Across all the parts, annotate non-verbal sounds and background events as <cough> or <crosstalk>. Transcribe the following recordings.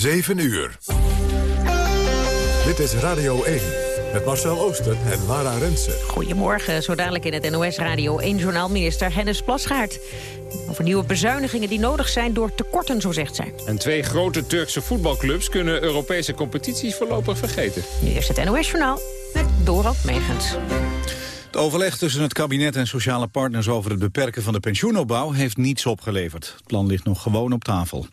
7 uur. Dit is Radio 1 met Marcel Ooster en Lara Rensen. Goedemorgen, zo dadelijk in het NOS Radio 1-journaal minister Hennis Plasgaard. Over nieuwe bezuinigingen die nodig zijn door tekorten, zo zegt zij. En twee grote Turkse voetbalclubs kunnen Europese competities voorlopig vergeten. Nu eerst het NOS-journaal met Dorot Megens. Het overleg tussen het kabinet en sociale partners over het beperken van de pensioenopbouw heeft niets opgeleverd. Het plan ligt nog gewoon op tafel.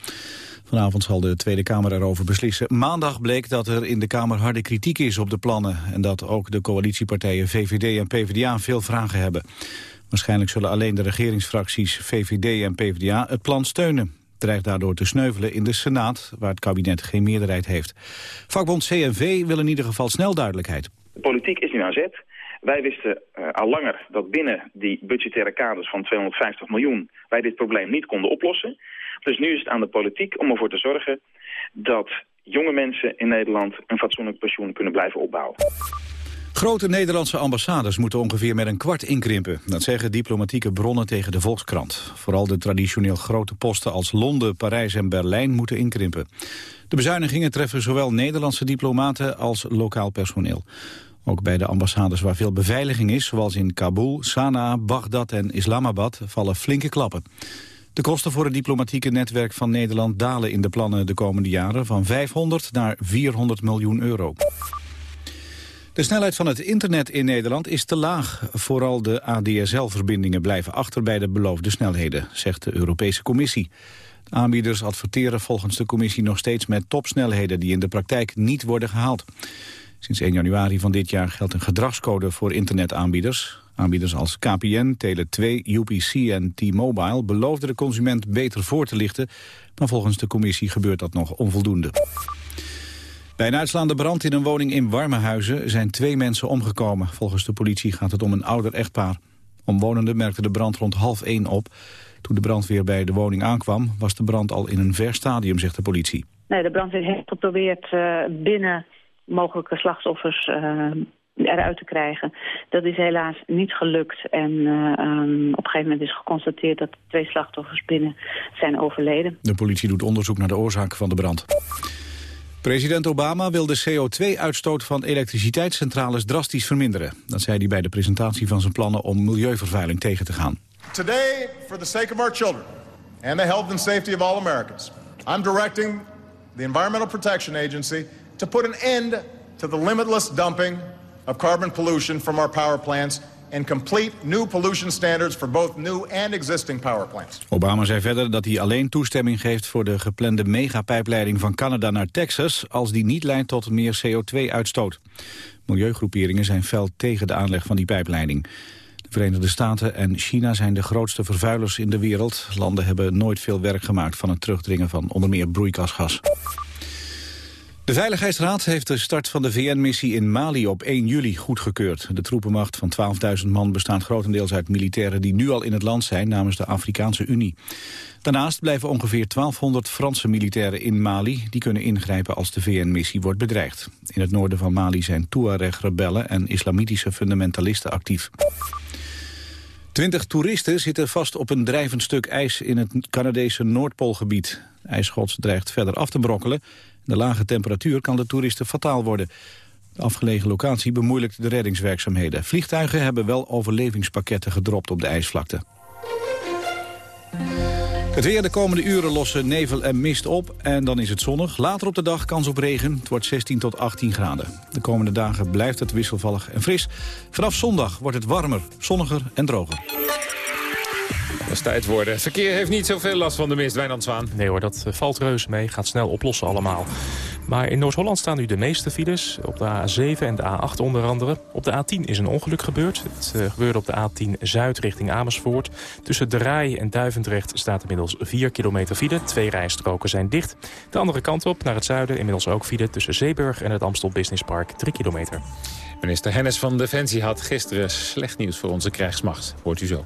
Vanavond zal de Tweede Kamer erover beslissen. Maandag bleek dat er in de Kamer harde kritiek is op de plannen... en dat ook de coalitiepartijen VVD en PvdA veel vragen hebben. Waarschijnlijk zullen alleen de regeringsfracties VVD en PvdA het plan steunen. Dreigt daardoor te sneuvelen in de Senaat, waar het kabinet geen meerderheid heeft. Vakbond CNV wil in ieder geval snel duidelijkheid. De politiek is nu aan zet. Wij wisten uh, al langer dat binnen die budgettaire kaders van 250 miljoen... wij dit probleem niet konden oplossen. Dus nu is het aan de politiek om ervoor te zorgen dat jonge mensen in Nederland een fatsoenlijk pensioen kunnen blijven opbouwen. Grote Nederlandse ambassades moeten ongeveer met een kwart inkrimpen. Dat zeggen diplomatieke bronnen tegen de Volkskrant. Vooral de traditioneel grote posten als Londen, Parijs en Berlijn moeten inkrimpen. De bezuinigingen treffen zowel Nederlandse diplomaten als lokaal personeel. Ook bij de ambassades waar veel beveiliging is, zoals in Kabul, Sanaa, Bagdad en Islamabad, vallen flinke klappen. De kosten voor het diplomatieke netwerk van Nederland dalen in de plannen de komende jaren van 500 naar 400 miljoen euro. De snelheid van het internet in Nederland is te laag. Vooral de ADSL-verbindingen blijven achter bij de beloofde snelheden, zegt de Europese Commissie. De aanbieders adverteren volgens de commissie nog steeds met topsnelheden die in de praktijk niet worden gehaald. Sinds 1 januari van dit jaar geldt een gedragscode voor internetaanbieders. Aanbieders als KPN, Tele2, UPC en T-Mobile beloofden de consument beter voor te lichten, maar volgens de commissie gebeurt dat nog onvoldoende. Bij een uitslaande brand in een woning in Warmehuizen zijn twee mensen omgekomen. Volgens de politie gaat het om een ouder echtpaar. Omwonenden merkten de brand rond half één op. Toen de brandweer bij de woning aankwam, was de brand al in een ver stadium, zegt de politie. Nee, de brandweer heeft geprobeerd uh, binnen mogelijke slachtoffers uh, eruit te krijgen. Dat is helaas niet gelukt. En uh, um, op een gegeven moment is geconstateerd dat twee slachtoffers binnen zijn overleden. De politie doet onderzoek naar de oorzaak van de brand. President Obama wil de CO2-uitstoot van elektriciteitscentrales drastisch verminderen. Dat zei hij bij de presentatie van zijn plannen om milieuvervuiling tegen te gaan. Today, for the sake of our children and the health and safety of all Americans, I'm directing the Environmental Protection Agency to put an end to the limitless dumping of carbon pollution from our power plants and complete new pollution standards for both new and existing power plants. Obama zei verder dat hij alleen toestemming geeft voor de geplande megapijpleiding van Canada naar Texas als die niet leidt tot meer CO2-uitstoot. Milieugroeperingen zijn fel tegen de aanleg van die pijpleiding. De Verenigde Staten en China zijn de grootste vervuilers in de wereld. Landen hebben nooit veel werk gemaakt van het terugdringen van onder meer broeikasgas. De Veiligheidsraad heeft de start van de VN-missie in Mali op 1 juli goedgekeurd. De troepenmacht van 12.000 man bestaat grotendeels uit militairen die nu al in het land zijn namens de Afrikaanse Unie. Daarnaast blijven ongeveer 1200 Franse militairen in Mali. Die kunnen ingrijpen als de VN-missie wordt bedreigd. In het noorden van Mali zijn Tuareg-rebellen en islamitische fundamentalisten actief. Twintig toeristen zitten vast op een drijvend stuk ijs in het Canadese Noordpoolgebied. IJsschots dreigt verder af te brokkelen de lage temperatuur kan de toeristen fataal worden. De afgelegen locatie bemoeilijkt de reddingswerkzaamheden. Vliegtuigen hebben wel overlevingspakketten gedropt op de ijsvlakte. Het weer de komende uren lossen nevel en mist op en dan is het zonnig. Later op de dag kans op regen. Het wordt 16 tot 18 graden. De komende dagen blijft het wisselvallig en fris. Vanaf zondag wordt het warmer, zonniger en droger. Dat is tijd worden. Verkeer heeft niet zoveel last van de mist, Wijnand Zwaan. Nee hoor, dat eh, valt reus mee. Gaat snel oplossen allemaal. Maar in Noord-Holland staan nu de meeste files. Op de A7 en de A8 onder andere. Op de A10 is een ongeluk gebeurd. Het uh, gebeurde op de A10 Zuid richting Amersfoort. Tussen De Rij en Duivendrecht staat inmiddels 4 kilometer file. Twee rijstroken zijn dicht. De andere kant op, naar het zuiden, inmiddels ook file... tussen Zeeburg en het Amstel Business Park, 3 kilometer. Minister Hennis van Defensie had gisteren slecht nieuws voor onze krijgsmacht. Hoort u zo.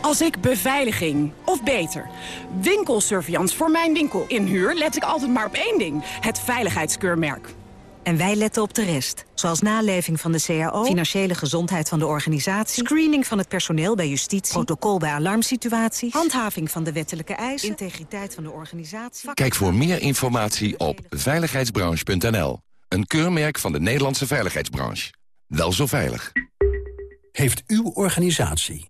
Als ik beveiliging, of beter, winkelsurveillance voor mijn winkel inhuur... let ik altijd maar op één ding, het veiligheidskeurmerk. En wij letten op de rest. Zoals naleving van de CAO, financiële gezondheid van de organisatie... screening van het personeel bij justitie, protocol bij alarmsituaties... handhaving van de wettelijke eisen, integriteit van de organisatie... Kijk voor meer informatie op veiligheidsbranche.nl. Een keurmerk van de Nederlandse veiligheidsbranche. Wel zo veilig. Heeft uw organisatie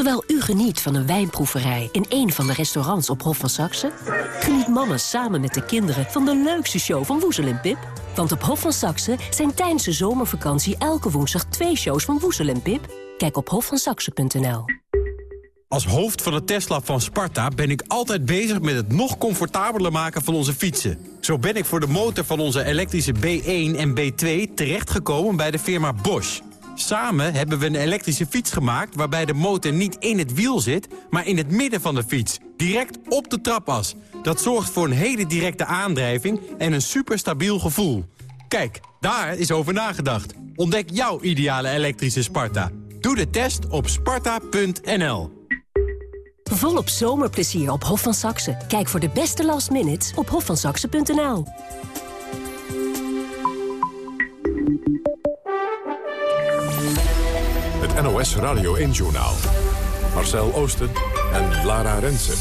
Terwijl u geniet van een wijnproeverij in een van de restaurants op Hof van Saxe... geniet mama samen met de kinderen van de leukste show van Woezel en Pip. Want op Hof van Saxe zijn tijdens de zomervakantie elke woensdag twee shows van Woezel en Pip. Kijk op hofvansaxe.nl. Als hoofd van het Tesla van Sparta ben ik altijd bezig met het nog comfortabeler maken van onze fietsen. Zo ben ik voor de motor van onze elektrische B1 en B2 terechtgekomen bij de firma Bosch. Samen hebben we een elektrische fiets gemaakt waarbij de motor niet in het wiel zit, maar in het midden van de fiets. Direct op de trapas. Dat zorgt voor een hele directe aandrijving en een superstabiel gevoel. Kijk, daar is over nagedacht. Ontdek jouw ideale elektrische Sparta. Doe de test op sparta.nl. Volop zomerplezier op Hof van Saxe. Kijk voor de beste last minutes op hofvansaxe.nl. Het NOS Radio 1-journaal. Marcel Oosten en Lara Rensen.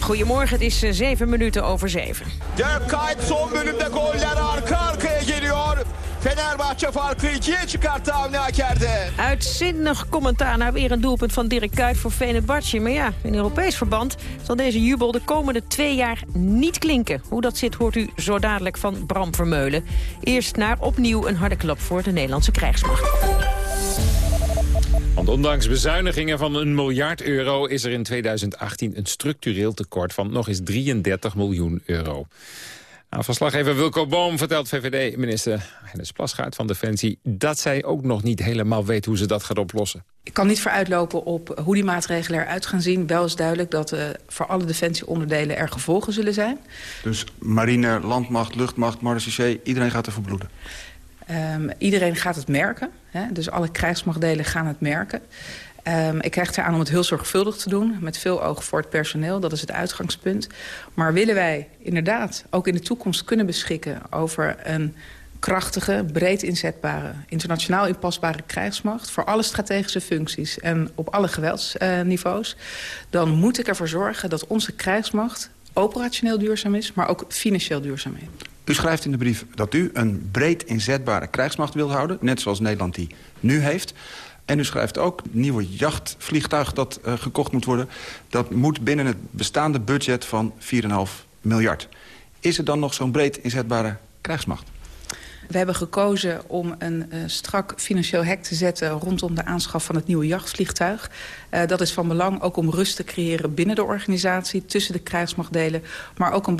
Goedemorgen, het is eh, zeven minuten over zeven. Dirk Kuyt son bölümde goller arka arkaya geliyor. Fenerbahçe farkı ikiye çıkarttı Avni Aker'de. Uitzinnig commentaar naar weer een doelpunt van Dirk Kuyt voor Fenerbahce. Maar ja, in Europees verband zal deze jubel de komende twee jaar niet klinken. Hoe dat zit hoort u zo dadelijk van Bram Vermeulen. Eerst naar opnieuw een harde klap voor de Nederlandse krijgsmacht. Want ondanks bezuinigingen van een miljard euro... is er in 2018 een structureel tekort van nog eens 33 miljoen euro. Nou, verslaggever Wilco Boom vertelt VVD-minister Hennis Plasgaard van Defensie... dat zij ook nog niet helemaal weet hoe ze dat gaat oplossen. Ik kan niet vooruitlopen op hoe die maatregelen eruit gaan zien. Wel is duidelijk dat uh, voor alle defensieonderdelen er gevolgen zullen zijn. Dus marine, landmacht, luchtmacht, marechaussee, iedereen gaat er verbloeden? Um, iedereen gaat het merken. Hè? Dus alle krijgsmachtdelen gaan het merken. Um, ik krijg eraan om het heel zorgvuldig te doen. Met veel oog voor het personeel. Dat is het uitgangspunt. Maar willen wij inderdaad ook in de toekomst kunnen beschikken... over een krachtige, breed inzetbare, internationaal inpasbare krijgsmacht... voor alle strategische functies en op alle geweldsniveaus... Uh, dan moet ik ervoor zorgen dat onze krijgsmacht operationeel duurzaam is... maar ook financieel duurzaam is. U schrijft in de brief dat u een breed inzetbare krijgsmacht wil houden... net zoals Nederland die nu heeft. En u schrijft ook, nieuwe jachtvliegtuig dat uh, gekocht moet worden... dat moet binnen het bestaande budget van 4,5 miljard. Is er dan nog zo'n breed inzetbare krijgsmacht? We hebben gekozen om een uh, strak financieel hek te zetten... rondom de aanschaf van het nieuwe jachtvliegtuig. Uh, dat is van belang ook om rust te creëren binnen de organisatie... tussen de krijgsmachtdelen, maar ook een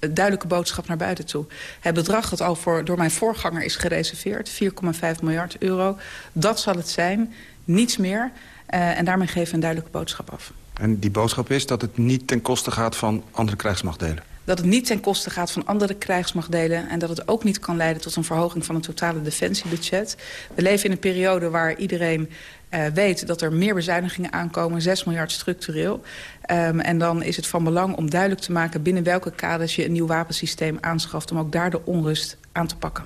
duidelijke boodschap naar buiten toe. Het bedrag dat al voor, door mijn voorganger is gereserveerd, 4,5 miljard euro... dat zal het zijn, niets meer. Uh, en daarmee geven we een duidelijke boodschap af. En die boodschap is dat het niet ten koste gaat van andere krijgsmachtdelen? Dat het niet ten koste gaat van andere krijgsmachtdelen... en dat het ook niet kan leiden tot een verhoging van het totale defensiebudget. We leven in een periode waar iedereen uh, weet dat er meer bezuinigingen aankomen, 6 miljard structureel. Um, en dan is het van belang om duidelijk te maken binnen welke kaders je een nieuw wapensysteem aanschaft... om ook daar de onrust aan te pakken.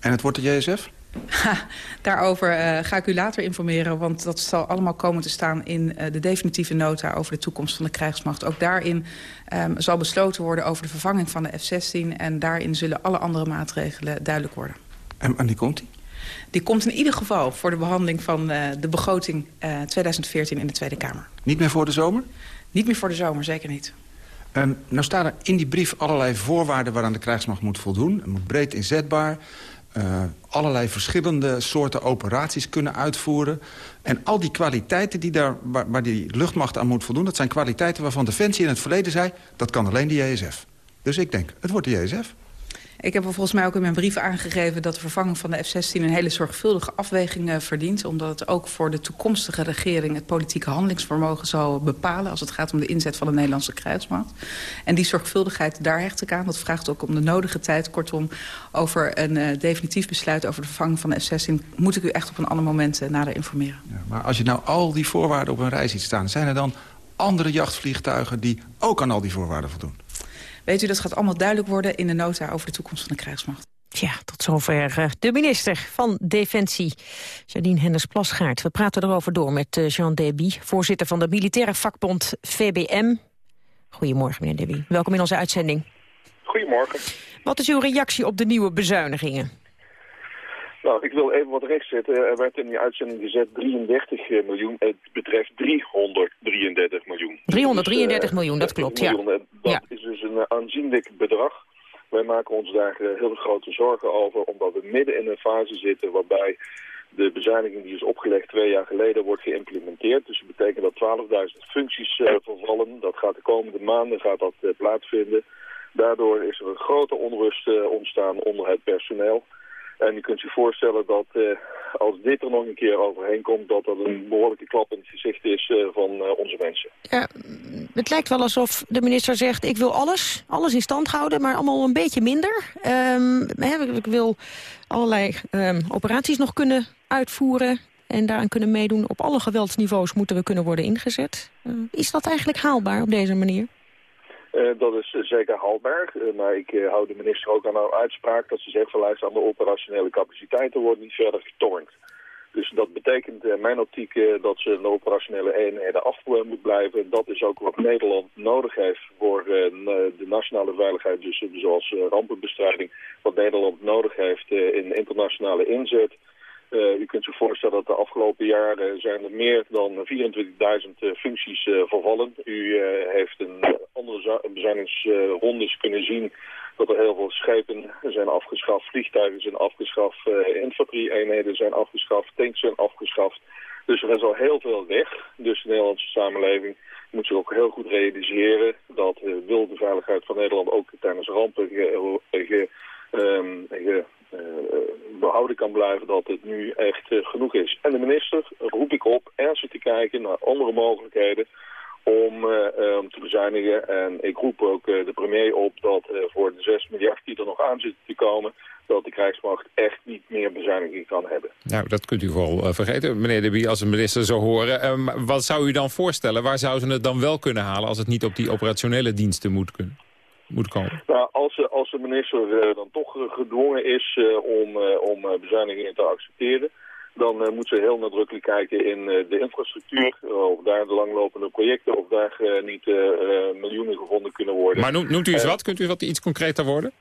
En het wordt de JSF? Ha, daarover uh, ga ik u later informeren, want dat zal allemaal komen te staan in uh, de definitieve nota over de toekomst van de krijgsmacht. Ook daarin um, zal besloten worden over de vervanging van de F-16 en daarin zullen alle andere maatregelen duidelijk worden. En wanneer komt die? Die komt in ieder geval voor de behandeling van uh, de begroting uh, 2014 in de Tweede Kamer. Niet meer voor de zomer? Niet meer voor de zomer, zeker niet. Um, nou staan er in die brief allerlei voorwaarden waaraan de krijgsmacht moet voldoen. Het moet breed inzetbaar, uh, allerlei verschillende soorten operaties kunnen uitvoeren. En al die kwaliteiten die daar, waar, waar die luchtmacht aan moet voldoen... dat zijn kwaliteiten waarvan Defensie in het verleden zei... dat kan alleen de JSF. Dus ik denk, het wordt de JSF. Ik heb volgens mij ook in mijn brief aangegeven... dat de vervanging van de F-16 een hele zorgvuldige afweging uh, verdient. Omdat het ook voor de toekomstige regering... het politieke handelingsvermogen zal bepalen... als het gaat om de inzet van de Nederlandse kruismacht. En die zorgvuldigheid, daar hecht ik aan. Dat vraagt ook om de nodige tijd. Kortom, over een uh, definitief besluit over de vervanging van de F-16... moet ik u echt op een ander moment uh, nader informeren. Ja, maar als je nou al die voorwaarden op een rij ziet staan... zijn er dan andere jachtvliegtuigen die ook aan al die voorwaarden voldoen? Weet u, dat gaat allemaal duidelijk worden in de nota over de toekomst van de krijgsmacht. Ja, tot zover uh, de minister van Defensie, Jadine Henders-Plasgaard. We praten erover door met uh, Jean Deby, voorzitter van de militaire vakbond VBM. Goedemorgen, meneer Deby. Welkom in onze uitzending. Goedemorgen. Wat is uw reactie op de nieuwe bezuinigingen? Nou, ik wil even wat rechtzetten. Er werd in die uitzending gezet 33 miljoen. Het betreft 333 miljoen. 333 dus, uh, miljoen, dat klopt, miljoen. ja. Dat ja. Een aanzienlijk bedrag. Wij maken ons daar heel grote zorgen over, omdat we midden in een fase zitten waarbij de bezuiniging die is opgelegd twee jaar geleden wordt geïmplementeerd. Dus dat betekent dat 12.000 functies uh, vervallen. Dat gaat de komende maanden gaat dat, plaatsvinden. Daardoor is er een grote onrust ontstaan onder het personeel. En je kunt je voorstellen dat uh, als dit er nog een keer overheen komt... dat dat een behoorlijke klap in het gezicht is uh, van uh, onze mensen. Ja, het lijkt wel alsof de minister zegt... ik wil alles, alles in stand houden, maar allemaal een beetje minder. Um, ik wil allerlei um, operaties nog kunnen uitvoeren... en daaraan kunnen meedoen. Op alle geweldsniveaus moeten we kunnen worden ingezet. is dat eigenlijk haalbaar op deze manier? Uh, dat is uh, zeker haalbaar, uh, maar ik hou de minister ook aan haar uitspraak dat ze zegt van luister aan de operationele capaciteiten wordt niet verder getornd. Dus dat betekent in mijn optiek dat ze de operationele eenheden af moet blijven. Dat is ook wat Nederland nodig heeft voor de nationale veiligheid, dus zoals rampenbestrijding. Wat Nederland nodig heeft in internationale inzet. Uh, u kunt zich voorstellen dat de afgelopen jaren zijn er meer dan 24.000 uh, functies uh, vervallen. U heeft een andere bezuinigingsrondes kunnen zien dat er heel veel schepen zijn afgeschaft, vliegtuigen zijn afgeschaft, infanterie-eenheden zijn afgeschaft, tanks zijn afgeschaft. Dus er is al heel veel weg. Dus de Nederlandse samenleving moet zich ook heel goed realiseren dat wil de veiligheid van Nederland ook tijdens rampen ge, ge, uh, behouden kan blijven dat het nu echt uh, genoeg is. En de minister roep ik op ernstig te kijken naar andere mogelijkheden om um, te bezuinigen. En ik roep ook de premier op dat voor de 6 miljard die er nog aan zitten te komen dat de krijgsmacht echt niet meer bezuiniging kan hebben. Nou, dat kunt u wel vergeten, meneer De Bie, als de minister zo horen. Um, wat zou u dan voorstellen? Waar zou ze het dan wel kunnen halen als het niet op die operationele diensten moet kunnen? Moet komen? Nou, als, als de minister uh, dan toch gedwongen is uh, om, om bezuinigingen te accepteren... dan moet ze heel nadrukkelijk kijken in de infrastructuur... of daar de langlopende projecten, of daar niet miljoenen gevonden kunnen worden. Maar noemt, noemt u eens wat? Kunt u wat iets concreter worden?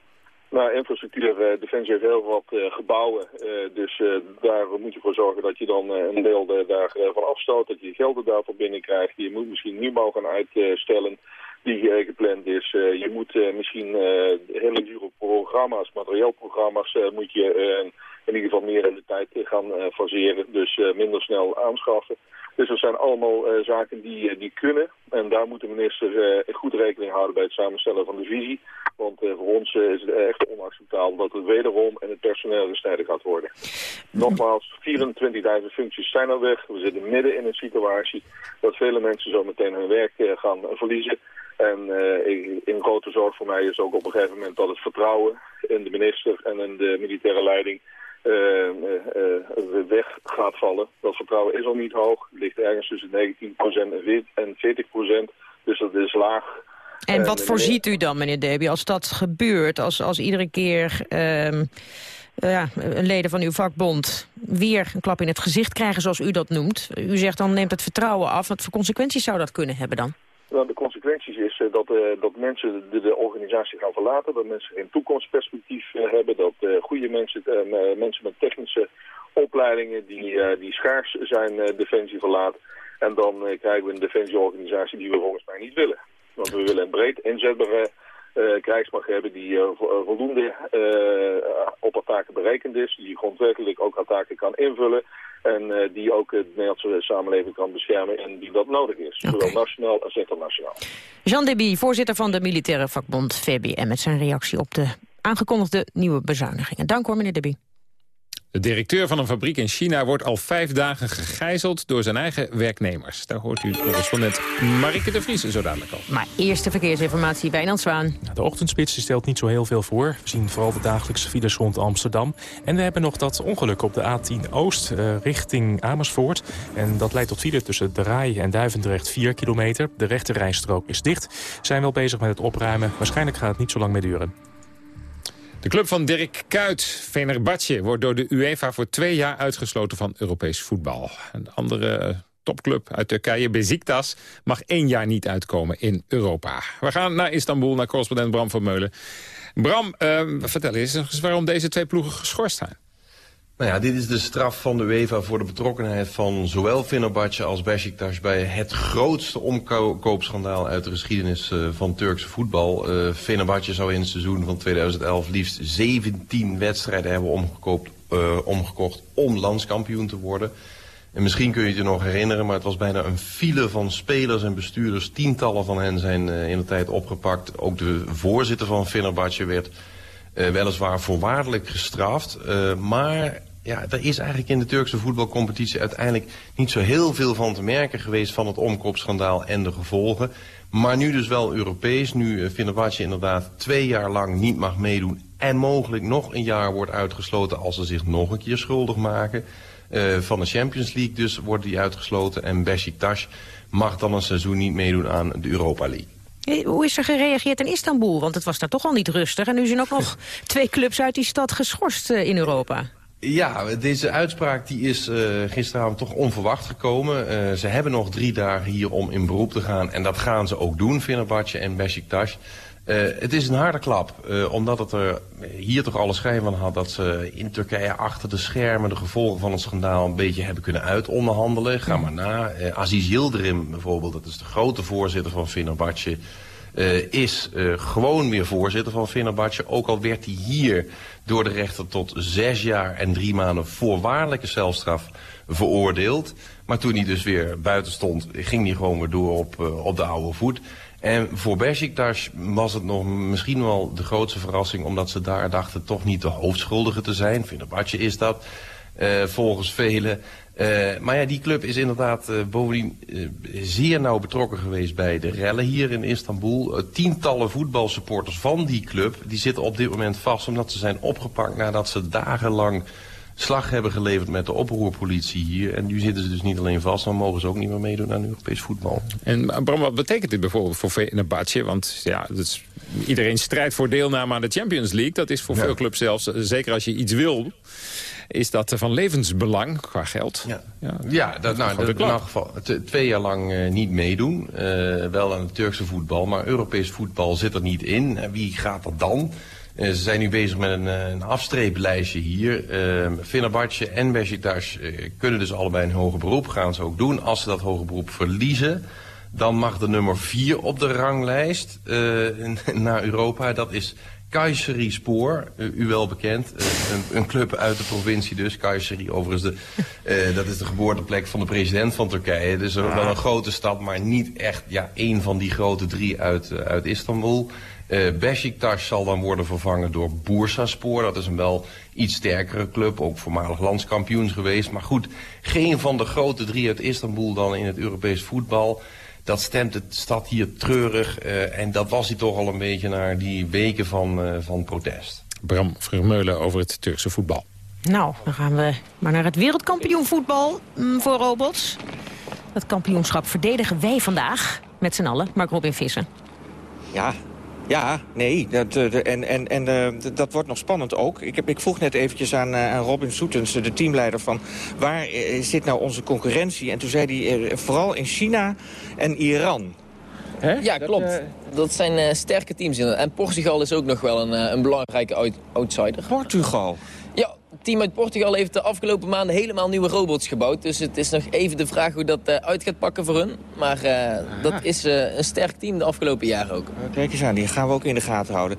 Nou, infrastructuur, uh, Defensie heeft heel wat uh, gebouwen. Uh, dus daar moet je voor zorgen dat je dan een deel daarvan afstoot. Dat je gelden daarvoor binnenkrijgt. Je moet misschien nu mogen uitstellen die gepland is. je moet misschien hele dure programma's, materieel programma's, moet je in ieder geval meer in de tijd gaan faseren. Dus minder snel aanschaffen. Dus dat zijn allemaal uh, zaken die, uh, die kunnen. En daar moet de minister uh, goed rekening houden bij het samenstellen van de visie. Want voor ons is het echt onacceptabel dat het wederom en het personeel gesneden gaat worden. Nogmaals, 24.000 functies zijn al weg. We zitten midden in een situatie dat vele mensen zo meteen hun werk gaan verliezen. En in grote zorg voor mij is ook op een gegeven moment dat het vertrouwen in de minister en in de militaire leiding weg gaat vallen. Dat vertrouwen is al niet hoog. Het ligt ergens tussen 19% en 40%. Dus dat is laag. En wat voorziet u dan, meneer Deby, als dat gebeurt? Als, als iedere keer uh, ja, leden van uw vakbond weer een klap in het gezicht krijgen, zoals u dat noemt. U zegt dan neemt het vertrouwen af. Wat voor consequenties zou dat kunnen hebben dan? Dan de consequenties is eh, dat, eh, dat mensen de, de, organisatie gaan verlaten, dat mensen geen toekomstperspectief eh, hebben, dat goede mensen, mensen met technische opleidingen die, die schaars zijn Defensie verlaten. En dan krijgen we een Defensieorganisatie die we volgens mij niet willen. Want we willen een breed inzetbare krijgsmacht hebben die voldoende op haar taken berekend is, die grondwettelijk ook haar taken kan invullen en eh, die ook de Nederlandse samenleving kan beschermen en die dat nodig is. Zowel nationaal als internationaal. Jean Deby, voorzitter van de militaire vakbond VBM... met zijn reactie op de aangekondigde nieuwe bezuinigingen. Dank hoor, meneer Deby. De directeur van een fabriek in China wordt al vijf dagen gegijzeld door zijn eigen werknemers. Daar hoort u correspondent Marike de Vries zo dadelijk over. Maar eerste verkeersinformatie bij Nandzwaan. De ochtendspits stelt niet zo heel veel voor. We zien vooral de dagelijkse files rond Amsterdam. En we hebben nog dat ongeluk op de A10 Oost uh, richting Amersfoort. En dat leidt tot file tussen de Rai en Duivendrecht 4 kilometer. De rechte rijstrook is dicht. Zijn wel bezig met het opruimen. Waarschijnlijk gaat het niet zo lang meer duren. De club van Dirk Kuyt, Fenerbahce, wordt door de UEFA voor twee jaar uitgesloten van Europees voetbal. Een andere topclub uit Turkije, Beziktas, mag één jaar niet uitkomen in Europa. We gaan naar Istanbul, naar correspondent Bram van Meulen. Bram, uh, vertel eens waarom deze twee ploegen geschorst zijn. Nou ja, dit is de straf van de UEFA voor de betrokkenheid van zowel Fenerbahce als Besiktas bij het grootste omkoopschandaal uit de geschiedenis uh, van Turkse voetbal. Uh, zou in het seizoen van 2011 liefst 17 wedstrijden hebben omgekoopt, uh, omgekocht om landskampioen te worden. En misschien kun je het je nog herinneren, maar het was bijna een file van spelers en bestuurders. Tientallen van hen zijn in de tijd opgepakt. Ook de voorzitter van Fenerbahce werd weliswaar voorwaardelijk gestraft. maar ja, er is eigenlijk in de Turkse voetbalcompetitie uiteindelijk niet zo heel veel van te merken geweest van het omkoopschandaal en de gevolgen. Maar nu dus wel Europees, nu uh, Fenerbahce inderdaad twee jaar lang niet mag meedoen en mogelijk nog een jaar wordt uitgesloten als ze zich nog een keer schuldig maken. Uh, van de Champions League dus wordt die uitgesloten en Besiktas mag dan een seizoen niet meedoen aan de Europa League. Hoe is er gereageerd in Istanbul? Want het was daar toch al niet rustig. En nu zijn ook nog <laughs> twee clubs uit die stad geschorst uh, in Europa. Ja, deze uitspraak die is uh, gisteravond toch onverwacht gekomen. Uh, ze hebben nog drie dagen hier om in beroep te gaan. En dat gaan ze ook doen, Fenerbahce en Besiktas. Uh, het is een harde klap, omdat het er hier toch alle schijn van had... dat ze in Turkije achter de schermen de gevolgen van het schandaal... een beetje hebben kunnen uitonderhandelen. Ga maar na. Aziz Yildirim bijvoorbeeld, dat is de grote voorzitter van Fenerbahce... Is gewoon weer voorzitter van Fenerbahce. Ook al werd hij hier door de rechter tot zes jaar en drie maanden voorwaardelijke celstraf veroordeeld. Maar toen hij dus weer buiten stond, ging hij gewoon weer door op, uh, op de oude voet. En voor Besiktas was het nog misschien wel de grootste verrassing... omdat ze daar dachten toch niet de hoofdschuldige te zijn. Fenerbahce is dat, volgens velen. Uh, maar ja, die club is inderdaad uh, bovendien uh, zeer nauw betrokken geweest bij de rellen hier in Istanbul. tientallen voetbalsupporters van die club die zitten op dit moment vast omdat ze zijn opgepakt nadat ze dagenlang slag hebben geleverd met de oproerpolitie hier. En nu zitten ze dus niet alleen vast, maar mogen ze ook niet meer meedoen aan Europees voetbal. En Bram, wat betekent dit bijvoorbeeld voor Fenerbahce? Want ja, dat is, iedereen strijdt voor deelname aan de Champions League. Dat is voor ja. veel clubs zelfs, zeker als je iets wil is dat van levensbelang qua geld. Ja, ja, ja dat, nou, dat, in elk geval twee jaar lang uh, niet meedoen. Uh, wel aan het Turkse voetbal, maar Europees voetbal zit er niet in. En wie gaat er dan? Uh, ze zijn nu bezig met een, een afstreeplijstje hier. Uh, Fenerbahce en Besiktas kunnen dus allebei een hoger beroep. Gaan ze ook doen. Als ze dat hoger beroep verliezen... dan mag de nummer vier op de ranglijst <laughs> naar Europa. Dat is Kayseri Spoor, u wel bekend. een, een, club uit de provincie dus. Kayseri overigens, de, uh, dat is de geboorteplek van de president van Turkije. Dus wel een grote stad, maar niet echt ja, één van die grote drie uit, uit Istanbul. Uh, Besiktas zal dan worden vervangen door Bursaspor. Dat is een wel iets sterkere club, ook voormalig landskampioens geweest. Maar goed, geen van de grote drie uit Istanbul dan in het Europees voetbal dat stemt de stad hier treurig. Uh, en dat was hij toch al een beetje naar die weken van, uh, van protest. Bram Vermeulen over het Turkse voetbal. Nou, dan gaan we maar naar het wereldkampioenvoetbal mm, voor robots. Dat kampioenschap verdedigen wij vandaag met z'n allen. Mark Robin Visser. Ja, ja, nee. Dat, uh, en en, en uh, dat wordt nog spannend ook. Ik, heb, ik vroeg net eventjes aan, uh, aan Robin Soetens, de teamleider, van waar zit nou onze concurrentie? En toen zei hij vooral in China en Iran. Ja, klopt. Dat zijn eh, sterke teams. inderdaad. En Portugal is ook nog wel een, eh, een belangrijke out- outsider. Portugal? Het team uit Portugal heeft de afgelopen maanden helemaal nieuwe robots gebouwd. Dus het is nog even de vraag hoe dat eh, uit gaat pakken voor hun. Maar eh, dat is eh, een sterk team de afgelopen jaren ook. Kijk eens aan, die gaan we ook in de gaten houden.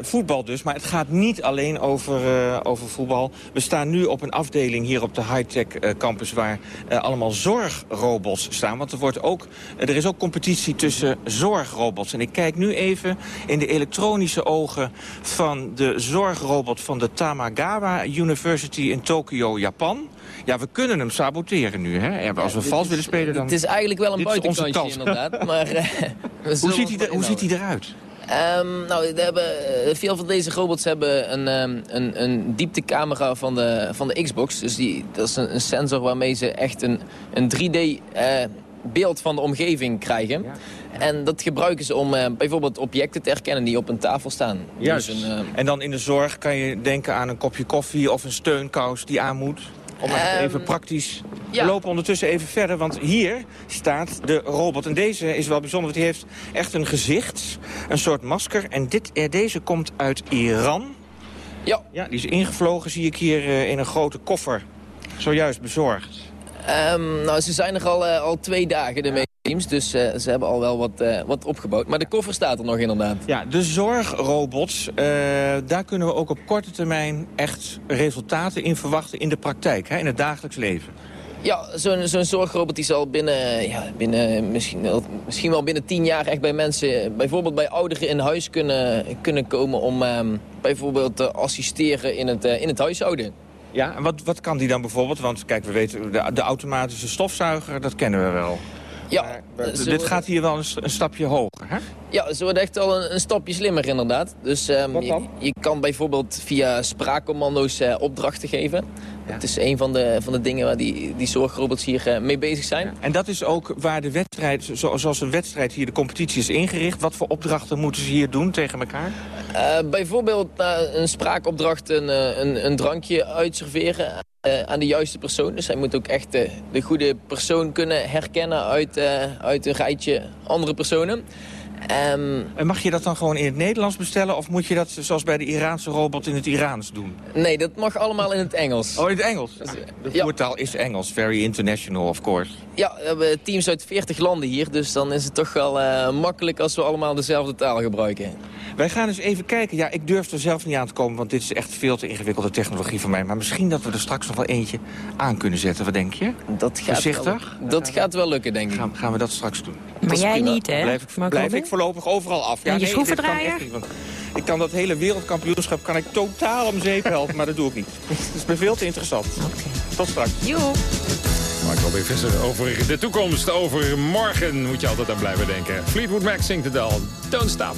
Voetbal dus, maar het gaat niet alleen over, over voetbal. We staan nu op een afdeling hier op de high-tech campus... waar allemaal zorgrobots staan. Want er, wordt ook, er is ook competitie tussen zorgrobots. En ik kijk nu even in de elektronische ogen van de zorgrobot... van de Tamagawa University in Tokio, Japan... Ja, we kunnen hem saboteren nu, hè? Als we vals is- willen spelen, dan... Het is eigenlijk wel een buitenkantje inderdaad. <laughs> Maar, eh, we Hoe ziet, hij er, hoe ziet hij eruit? Ehm, nou, we hebben, eh, veel van deze robots hebben een, ehm, een, een dieptecamera van de, van de Xbox. Dus die, dat is een, een sensor waarmee ze echt een, een 3D-beeld van de omgeving krijgen. En dat gebruiken ze om eh, bijvoorbeeld objecten te herkennen die op een tafel staan. Juist. Dus een, ehm, En dan in de zorg kan je denken aan een kopje koffie of een steunkous die aan moet. Om het Ehm, even praktisch. ja. We lopen ondertussen even verder, want hier staat de robot. En deze is wel bijzonder, want die heeft echt een gezicht. Een soort masker. En dit, eh, deze komt uit Iran. Ja. Ja, die is ingevlogen, zie ik hier eh, in een grote koffer. Zojuist bezorgd. Ehm, nou, ze zijn er al, eh, al twee dagen, de meeste teams. Dus eh, ze hebben al wel wat, eh, wat opgebouwd. Maar de koffer staat er nog inderdaad. Ja, de zorgrobots, daar kunnen we ook op korte termijn echt resultaten in verwachten in de praktijk, hè, in het dagelijks leven. Ja, zo'n zo'n zorgrobot die zal binnen, ja, binnen misschien, wel- misschien wel binnen tien jaar echt bij mensen, bijvoorbeeld bij ouderen in huis kunnen, kunnen komen om ehm, bijvoorbeeld te assisteren in het, in het huishouden. Ja, en wat, wat kan die dan bijvoorbeeld? Want kijk, we weten, de, de automatische stofzuiger, dat kennen we wel. Ja, Maar ze dit gaat hier wel een, stapje hoger, hè? Ja, ze worden echt al een, een stapje slimmer inderdaad. Dus ehm, je, je kan bijvoorbeeld via spraakcommando's eh, opdrachten geven. Dat is een van de, van de dingen waar die, die zorgrobots hier eh, mee bezig zijn. En dat is ook waar de wedstrijd, zo- zoals een wedstrijd hier, de competitie is ingericht. Wat voor opdrachten moeten ze hier doen tegen elkaar? Eh, bijvoorbeeld na een spraakopdracht een, eh, een, een drankje uitserveren eh, aan de juiste persoon. Dus hij moet ook echt eh, de goede persoon kunnen herkennen uit, eh, uit een rijtje andere personen. Ehm, En mag je dat dan gewoon in het Nederlands bestellen? Of moet je dat zoals bij de Iraanse robot in het Iraans doen? nee, dat mag allemaal in het Engels. Oh, in het Engels? Ah, de voertaal is Engels. Very international, of course. Ja, we hebben teams uit 40 landen hier, dus dan is het toch wel makkelijk als we allemaal dezelfde taal gebruiken. Wij gaan eens even kijken. Ja, ik durf er zelf niet aan te komen, want dit is echt veel te ingewikkelde technologie voor mij. Maar misschien dat we er straks nog wel eentje aan kunnen zetten. Wat denk je? Dat gaat Voorzichtig? Wel, dat gaat wel lukken, denk ik. Gaan, gaan we dat straks doen? Maar Dat jij prima. niet, hè, Blijf ik, blijf ik voorlopig overal af. En je kan schroevendraaier? echt niet, want ik kan dat hele wereldkampioenschap kan ik totaal om zeep helpen, maar dat doe ik niet. Het is me veel te interessant. Tot straks. Joe. Mark Robin Visser over de toekomst, over morgen moet je altijd aan blijven denken. Fleetwood Mac zingt het al. Don't stop.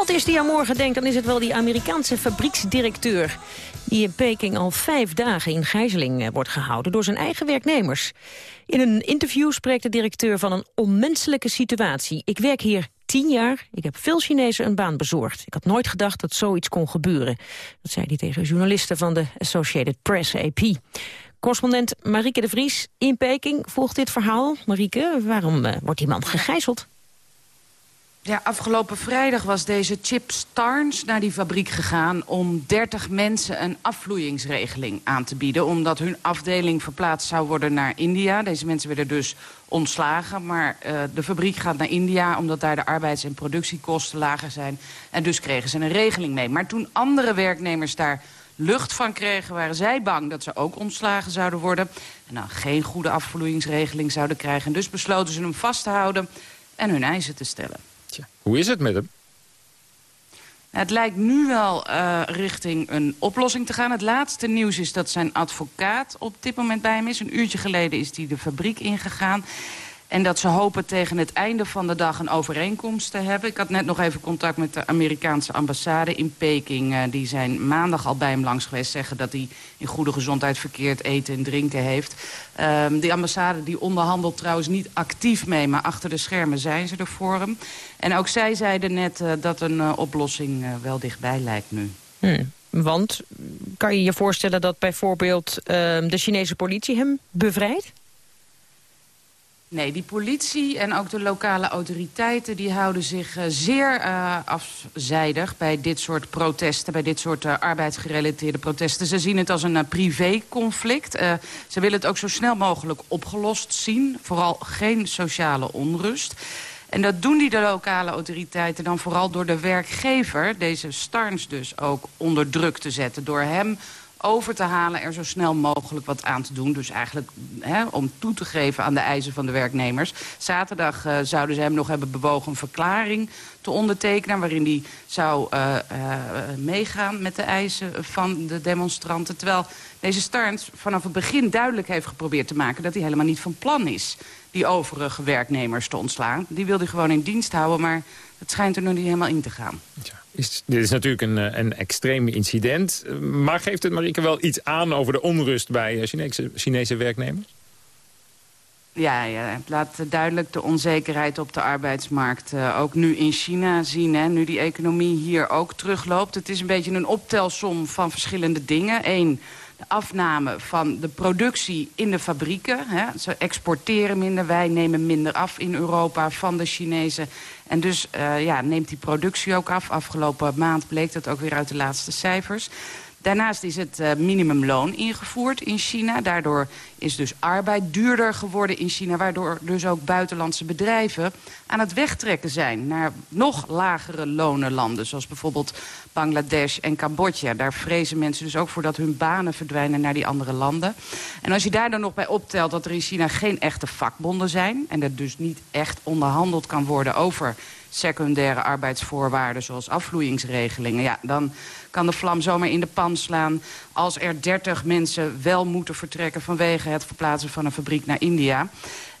Iemand is die aan morgen denkt, dan is het wel die Amerikaanse fabrieksdirecteur... die in Peking al vijf dagen in gijzeling eh, wordt gehouden door zijn eigen werknemers. In een interview spreekt de directeur van een onmenselijke situatie. Ik werk hier tien jaar, ik heb veel Chinezen een baan bezorgd. Ik had nooit gedacht dat zoiets kon gebeuren. Dat zei hij tegen journalisten van de Associated Press, AP. Correspondent Marieke de Vries in Peking volgt dit verhaal. Marieke, waarom uh, wordt die man gegijzeld? Ja, afgelopen vrijdag was deze Chip Starnes naar die fabriek gegaan... om 30 mensen een afvloeingsregeling aan te bieden... omdat hun afdeling verplaatst zou worden naar India. Deze mensen werden dus ontslagen, maar uh, de fabriek gaat naar India... omdat daar de arbeids- en productiekosten lager zijn. En dus kregen ze een regeling mee. Maar toen andere werknemers daar lucht van kregen... waren zij bang dat ze ook ontslagen zouden worden... en dan geen goede afvloeingsregeling zouden krijgen. En dus besloten ze hem vast te houden en hun eisen te stellen. Hoe is het met hem? Het lijkt nu wel uh, richting een oplossing te gaan. Het laatste nieuws is dat zijn advocaat op dit moment bij hem is. Een uurtje geleden is hij de fabriek ingegaan. En dat ze hopen tegen het einde van de dag een overeenkomst te hebben. Ik had net nog even contact met de Amerikaanse ambassade in Peking. Uh, die zijn maandag al bij hem langs geweest. Zeggen dat hij in goede gezondheid verkeerd eten en drinken heeft. Uh, die ambassade die onderhandelt trouwens niet actief mee. Maar achter de schermen zijn ze er voor hem. En ook zij zeiden net uh, dat een uh, oplossing wel dichtbij lijkt nu. Hmm. Want kan je je voorstellen dat bijvoorbeeld ehm, de Chinese politie hem bevrijdt? Nee, die politie en ook de lokale autoriteiten... die houden zich uh, zeer uh, afzijdig bij dit soort protesten... bij dit soort uh, arbeidsgerelateerde protesten. Ze zien het als een privéconflict. ze willen het ook zo snel mogelijk opgelost zien. Vooral geen sociale onrust. En dat doen die de lokale autoriteiten dan vooral door de werkgever... deze Starns dus ook onder druk te zetten. Door hem over te halen er zo snel mogelijk wat aan te doen. Dus eigenlijk hè, om toe te geven aan de eisen van de werknemers. Zaterdag uh, zouden ze hem nog hebben bewogen een verklaring te ondertekenen... waarin hij zou uh, uh, meegaan met de eisen van de demonstranten. Terwijl deze Starns vanaf het begin duidelijk heeft geprobeerd te maken... dat hij helemaal niet van plan is die overige werknemers te ontslaan. Die wil hij gewoon in dienst houden, maar het schijnt er nog niet helemaal in te gaan. Ja. Is, dit is natuurlijk een, een extreem incident. Maar geeft het Marieke wel iets aan over de onrust bij Chinese, Chinese werknemers? Ja, ja, het laat duidelijk de onzekerheid op de arbeidsmarkt uh, ook nu in China zien. Hè, nu die economie hier ook terugloopt. Het is een beetje een optelsom van verschillende dingen. Eén, de afname van de productie in de fabrieken. Hè. Ze exporteren minder, wij nemen minder af in Europa van de Chinezen. En dus uh, ja, neemt die productie ook af. Afgelopen maand bleek dat ook weer uit de laatste cijfers. Daarnaast is het uh, minimumloon ingevoerd in China. Daardoor is dus arbeid duurder geworden in China... waardoor dus ook buitenlandse bedrijven aan het wegtrekken zijn... naar nog lagere lonenlanden, zoals bijvoorbeeld Bangladesh en Cambodja. Daar vrezen mensen dus ook voor dat hun banen verdwijnen naar die andere landen. En als je daar dan nog bij optelt dat er in China geen echte vakbonden zijn... en er dus niet echt onderhandeld kan worden over secundaire arbeidsvoorwaarden... zoals afvloeingsregelingen, ja, dan kan de vlam zomaar in de pan slaan... als er 30 mensen wel moeten vertrekken vanwege het verplaatsen van een fabriek naar India.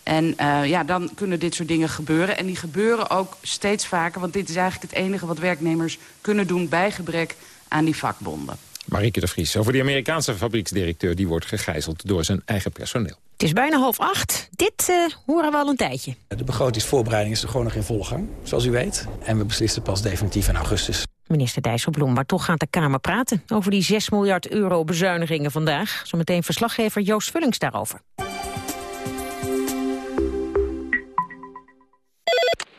En uh, ja, dan kunnen dit soort dingen gebeuren. En die gebeuren ook steeds vaker, want dit is eigenlijk het enige wat werknemers kunnen doen bij gebrek aan die vakbonden. Marieke de Vries over die Amerikaanse fabrieksdirecteur... die wordt gegijzeld door zijn eigen personeel. Het is bijna half acht. Dit uh, horen we al een tijdje. De begrotingsvoorbereiding is er gewoon nog in volle gang, zoals u weet. En we beslissen pas definitief in augustus. Minister Dijsselbloem, maar toch gaat de Kamer praten... over die 6 miljard euro bezuinigingen vandaag. Zometeen verslaggever Joost Vullings daarover.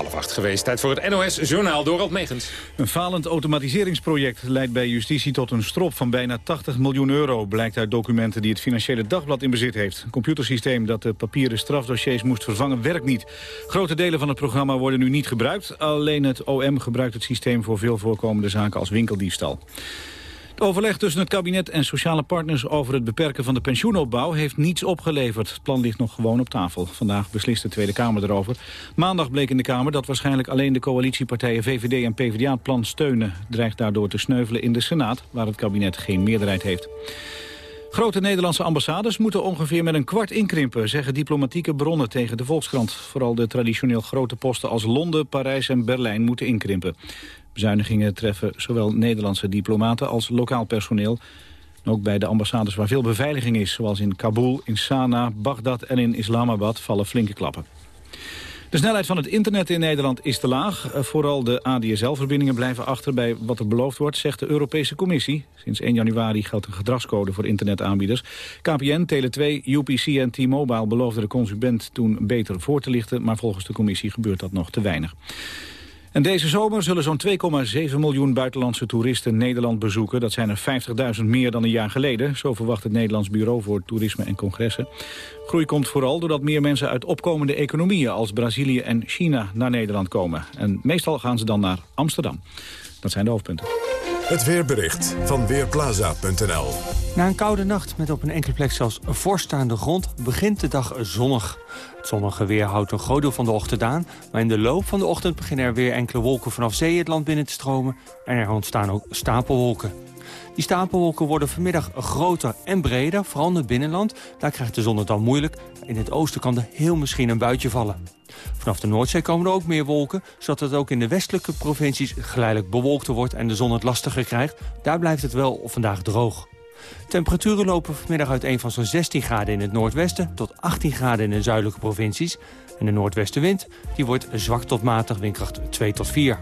Half acht geweest. Tijd voor het NOS-journaal Dorald Megens. Een falend automatiseringsproject leidt bij justitie tot een strop van bijna 80 miljoen euro... blijkt uit documenten die het Financiële Dagblad in bezit heeft. Een computersysteem dat de papieren strafdossiers moest vervangen werkt niet. Grote delen van het programma worden nu niet gebruikt. Alleen het OM gebruikt het systeem voor veel voorkomende zaken als winkeldiefstal. Overleg tussen het kabinet en sociale partners over het beperken van de pensioenopbouw heeft niets opgeleverd. Het plan ligt nog gewoon op tafel. Vandaag beslist de Tweede Kamer erover. Maandag bleek in de Kamer dat waarschijnlijk alleen de coalitiepartijen VVD en PvdA het plan steunen. Dreigt daardoor te sneuvelen in de Senaat, waar het kabinet geen meerderheid heeft. Grote Nederlandse ambassades moeten ongeveer met een kwart inkrimpen, zeggen diplomatieke bronnen tegen de Volkskrant. Vooral de traditioneel grote posten als Londen, Parijs en Berlijn moeten inkrimpen. Bezuinigingen treffen zowel Nederlandse diplomaten als lokaal personeel. Ook bij de ambassades waar veel beveiliging is, zoals in Kabul, in Sanaa, Bagdad en in Islamabad, vallen flinke klappen. De snelheid van het internet in Nederland is te laag. Eh, Vooral de ADSL-verbindingen blijven achter bij wat er beloofd wordt, zegt de Europese Commissie. Sinds 1 januari geldt een gedragscode voor internetaanbieders. KPN, Tele2, UPC en T-Mobile beloofden de consument toen beter voor te lichten, maar volgens de Commissie gebeurt dat nog te weinig. En deze zomer zullen zo'n 2,7 miljoen buitenlandse toeristen Nederland bezoeken. Dat zijn er 50.000 meer dan een jaar geleden. Zo verwacht het Nederlands Bureau voor Toerisme en Congressen. Groei komt vooral doordat meer mensen uit opkomende economieën... als Brazilië en China naar Nederland komen. En meestal gaan ze dan naar Amsterdam. Dat zijn de hoofdpunten. Het weerbericht van Weerplaza.nl Na een koude nacht met op een enkele plek zelfs voorstaande grond... begint de dag zonnig. Het zonnige weer houdt een groot deel van de ochtend aan... maar in de loop van de ochtend beginnen er weer enkele wolken vanaf zee het land binnen te stromen... en er ontstaan ook stapelwolken. Die stapelwolken worden vanmiddag groter en breder, vooral in het binnenland. Daar krijgt de zon het dan moeilijk. In het oosten kan er heel misschien een buitje vallen. Vanaf de Noordzee komen er ook meer wolken, zodat het ook in de westelijke provincies geleidelijk bewolkter wordt en de zon het lastiger krijgt. Daar blijft het wel vandaag droog. Temperaturen lopen vanmiddag uiteen van zo'n 16 graden in het noordwesten... tot 18 graden in de zuidelijke provincies. En de noordwestenwind die wordt zwak tot matig windkracht 2 tot 4.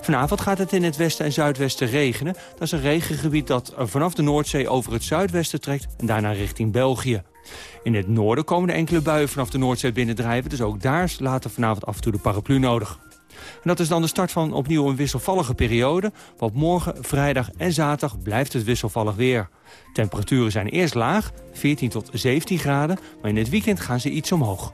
Vanavond gaat het in het westen en zuidwesten regenen. Dat is een regengebied dat vanaf de Noordzee over het zuidwesten trekt... en daarna richting België. In het noorden komen er enkele buien vanaf de Noordzee binnendrijven... dus ook daar later vanavond af en toe de paraplu nodig. En dat is dan de start van opnieuw een wisselvallige periode. Want morgen, vrijdag en zaterdag blijft het wisselvallig weer. Temperaturen zijn eerst laag, 14 tot 17 graden... maar in het weekend gaan ze iets omhoog.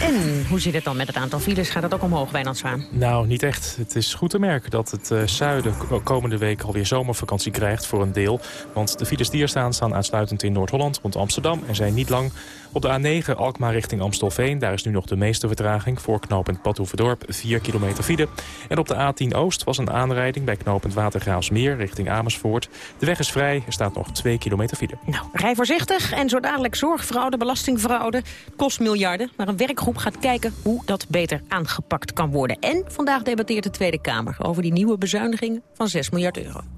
En hoe zit het dan met het aantal files? Gaat het ook omhoog, Wijnand Zwaan? Nou, niet echt. Het is goed te merken dat het uh, zuiden komende week alweer zomervakantie krijgt voor een deel. Want de files die er staan, staan uitsluitend in Noord-Holland rond Amsterdam... en zijn niet lang op de A9 Alkmaar richting Amstelveen. Daar is nu nog de meeste vertraging. Voor knooppunt Badhoevedorp 4 kilometer file. En op de A10 Oost was een aanrijding bij knooppunt Watergraafsmeer richting Amersfoort. De weg is vrij. Er staat nog 2 kilometer file. Nou, rij voorzichtig en zo dadelijk zorgfraude, belastingfraude. Kost miljarden, maar een werkgroep gaat kijken hoe dat beter aangepakt kan worden. En vandaag debatteert de Tweede Kamer over die nieuwe bezuinigingen van 6 miljard euro.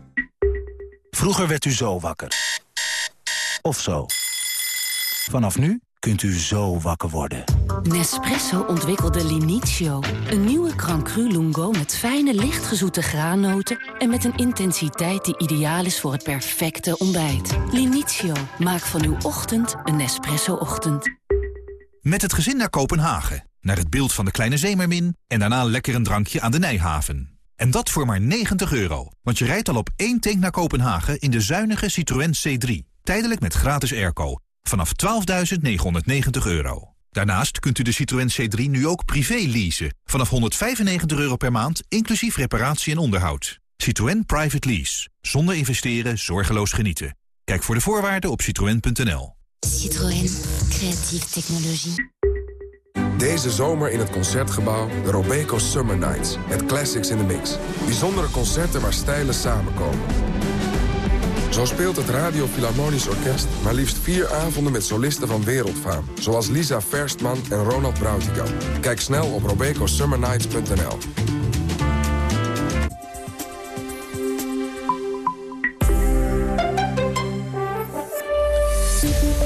Vroeger werd u zo wakker. Of zo. Vanaf nu kunt u zo wakker worden. Nespresso ontwikkelde Linizio. Een nieuwe Crancru Lungo met fijne, lichtgezoete graannoten... en met een intensiteit die ideaal is voor het perfecte ontbijt. Linizio, maak van uw ochtend een Nespresso-ochtend. Met het gezin naar Kopenhagen. Naar het beeld van de kleine zeemermin... en daarna lekker een drankje aan de Nijhaven. En dat voor maar 90 euro. Want je rijdt al op één tank naar Kopenhagen... in de zuinige Citroën C3. Tijdelijk met gratis airco. Vanaf 12.990 euro. Daarnaast kunt u de Citroën C3 nu ook privé leasen. Vanaf 195 euro per maand, inclusief reparatie en onderhoud. Citroën Private Lease. Zonder investeren, zorgeloos genieten. Kijk voor de voorwaarden op citroën.nl. Citroën. Creatieve technologie. Deze zomer in het Concertgebouw de Robeco Summer Nights. Met classics in the mix. Bijzondere concerten waar stijlen samenkomen. Zo speelt het Radio Philharmonisch Orkest maar liefst vier avonden met solisten van wereldfaam. Zoals Lisa Verstman en Ronald Brautigam. Kijk snel op robecosummernights.nl.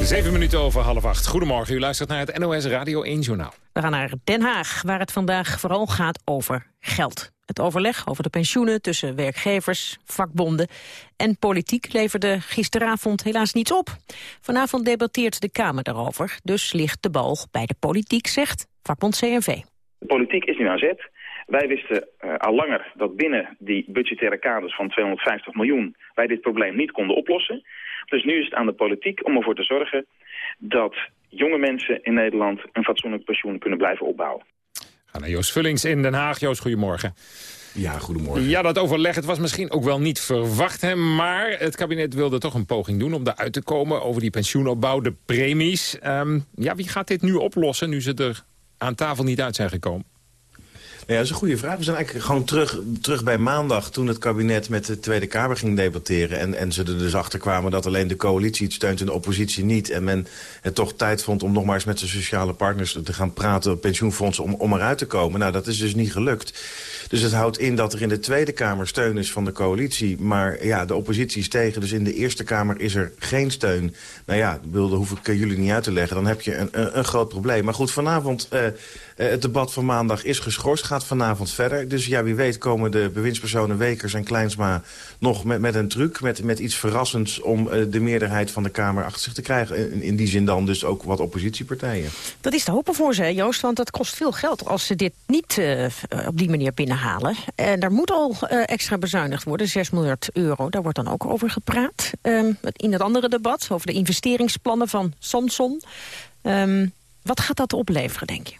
Zeven minuten over half acht. Goedemorgen, u luistert naar het NOS Radio 1 Journaal. We gaan naar Den Haag, waar het vandaag vooral gaat over geld. Het overleg over de pensioenen tussen werkgevers, vakbonden en politiek leverde gisteravond helaas niets op. Vanavond debatteert de Kamer daarover, dus ligt de bal bij de politiek, zegt vakbond CNV. De politiek is nu aan zet. Wij wisten uh, al langer dat binnen die budgettaire kaders van 250 miljoen wij dit probleem niet konden oplossen. Dus nu is het aan de politiek om ervoor te zorgen dat jonge mensen in Nederland een fatsoenlijk pensioen kunnen blijven opbouwen. Ga naar Joost Vullings in Den Haag. Joost, goedemorgen. Ja, goedemorgen. Ja, dat overleg, het was misschien ook wel niet verwacht, hè, maar het kabinet wilde toch een poging doen om daaruit te komen over die pensioenopbouw, de premies. Um, ja, wie gaat dit nu oplossen, nu ze er aan tafel niet uit zijn gekomen? Ja, dat is een goede vraag. We zijn eigenlijk gewoon terug, terug bij maandag... toen het kabinet met de Tweede Kamer ging debatteren... En, en ze er dus achter kwamen dat alleen de coalitie het steunt en de oppositie niet... en men het toch tijd vond om nog maar eens met zijn sociale partners te gaan praten... pensioenfondsen om, om eruit te komen. Nou, dat is dus niet gelukt. Dus het houdt in dat er in de Tweede Kamer steun is van de coalitie... maar ja, de oppositie is tegen. Dus in de Eerste Kamer is er geen steun. Nou ja, dat hoef ik eh, jullie niet uit te leggen. Dan heb je een, een, groot probleem. Maar goed, vanavond... Uh, het debat van maandag is geschorst, gaat vanavond verder. Dus ja, wie weet komen de bewindspersonen Wekers en Kleinsma nog met, met een truc, met, met iets verrassends... om de meerderheid van de Kamer achter zich te krijgen. In, die zin dan dus ook wat oppositiepartijen. Dat is te hopen voor ze, Joost, want dat kost veel geld... als ze dit niet op die manier binnenhalen. En daar moet al extra bezuinigd worden, 6 miljard euro. Daar wordt dan ook over gepraat. Um, in het andere debat over de investeringsplannen van Samson. Um, wat gaat dat opleveren, denk je?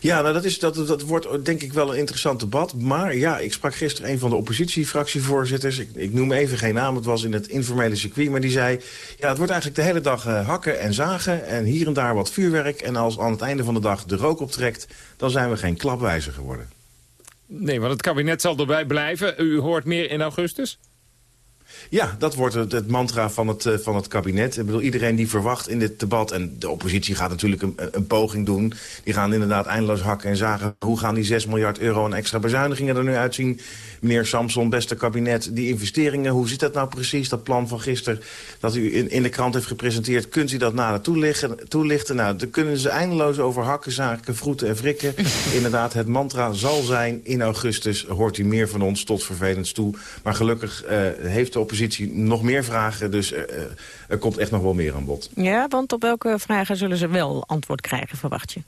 Ja, nou dat, is, dat, dat wordt denk ik wel een interessant debat. Maar ja, ik sprak gisteren een van de oppositiefractievoorzitters. Ik, noem even geen naam, het was in het informele circuit. Maar die zei, ja, het wordt eigenlijk de hele dag uh, hakken en zagen. En hier en daar wat vuurwerk. En als aan het einde van de dag de rook optrekt... dan zijn we geen klapwijzer geworden. Nee, want het kabinet zal erbij blijven. U hoort meer in augustus? Ja, dat wordt het, het mantra van het, uh, van het kabinet. Ik bedoel, iedereen die verwacht in dit debat... en de oppositie gaat natuurlijk een, een poging doen. Die gaan inderdaad eindeloos hakken en zagen... hoe gaan die 6 miljard euro en extra bezuinigingen er nu uitzien? Meneer Samson, beste kabinet, die investeringen... hoe zit dat nou precies, dat plan van gisteren... dat u in, in de krant heeft gepresenteerd? Kunt u dat nader toelichten? toelichten? Nou, daar kunnen ze eindeloos over hakken, zaken, vroeten en frikken. <laughs> inderdaad, het mantra zal zijn... in augustus hoort u meer van ons tot vervelend toe. Maar gelukkig uh, heeft de oppositie nog meer vragen. Dus uh, er komt echt nog wel meer aan bod. Ja, want op welke vragen zullen ze wel antwoord krijgen, verwacht je?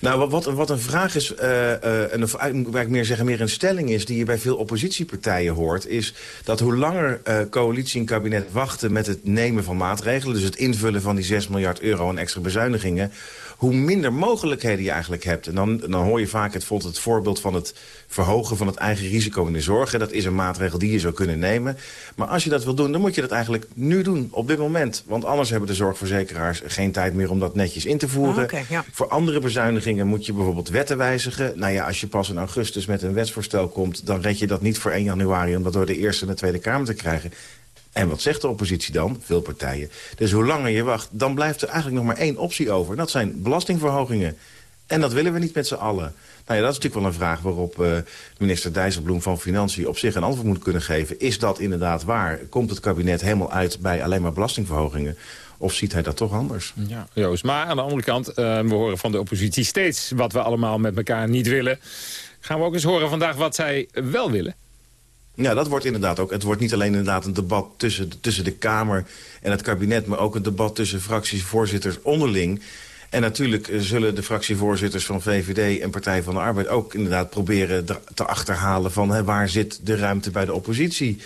Nou, wat, wat een vraag is, uh, uh, en waar ik meer zeggen, meer een stelling is... die je bij veel oppositiepartijen hoort... is dat hoe langer uh, coalitie en kabinet wachten met het nemen van maatregelen... dus het invullen van die 6 miljard euro en extra bezuinigingen hoe minder mogelijkheden je eigenlijk hebt. En dan, dan hoor je vaak het, het voorbeeld van het verhogen van het eigen risico in de zorg. Dat is een maatregel die je zou kunnen nemen. Maar als je dat wil doen, dan moet je dat eigenlijk nu doen, op dit moment. Want anders hebben de zorgverzekeraars geen tijd meer om dat netjes in te voeren. Oh, okay, ja. Voor andere bezuinigingen moet je bijvoorbeeld wetten wijzigen. Nou ja, als je pas in augustus met een wetsvoorstel komt... dan red je dat niet voor 1 januari om dat door de Eerste en de Tweede Kamer te krijgen. En wat zegt de oppositie dan? Veel partijen. Dus hoe langer je wacht, dan blijft er eigenlijk nog maar één optie over. Dat zijn belastingverhogingen. En dat willen we niet met z'n allen. Nou ja, dat is natuurlijk wel een vraag waarop uh, minister Dijsselbloem van Financiën op zich een antwoord moet kunnen geven. Is dat inderdaad waar? Komt het kabinet helemaal uit bij alleen maar belastingverhogingen? Of ziet hij dat toch anders? Ja, Joost. Maar aan de andere kant, uh, we horen van de oppositie steeds wat we allemaal met elkaar niet willen. Gaan we ook eens horen vandaag wat zij wel willen? Ja, dat wordt inderdaad ook. Het wordt niet alleen inderdaad een debat tussen, tussen de Kamer en het kabinet... maar ook een debat tussen fractievoorzitters onderling. En natuurlijk eh, zullen de fractievoorzitters van VVD en Partij van de Arbeid... ook inderdaad proberen te achterhalen van hè, waar zit de ruimte bij de oppositie.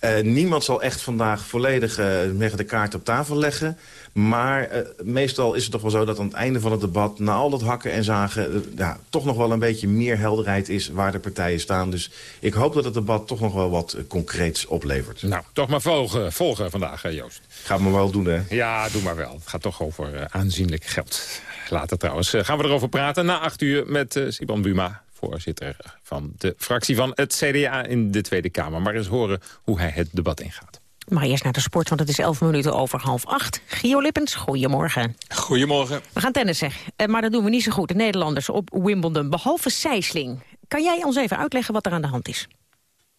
Uh, niemand zal echt vandaag volledig uh, de kaart op tafel leggen. Maar uh, meestal is het toch wel zo dat aan het einde van het debat... na al dat hakken en zagen ja, toch nog wel een beetje meer helderheid is... waar de partijen staan. Dus ik hoop dat het debat toch nog wel wat concreets oplevert. Nou, toch maar volgen, volgen vandaag, Joost. Gaat me wel doen, hè? Ja, doe maar wel. Het gaat toch over aanzienlijk geld. Later trouwens gaan we erover praten na acht uur met Siban Buma voorzitter van de fractie van het CDA in de Tweede Kamer. Maar eens horen hoe hij het debat ingaat. Maar eerst naar de sport, want het is elf minuten over half acht. Gio Lippens, goedemorgen. Goedemorgen. We gaan tennissen, maar dat doen we niet zo goed. De Nederlanders op Wimbledon, behalve Sijsling. Kan jij ons even uitleggen wat er aan de hand is?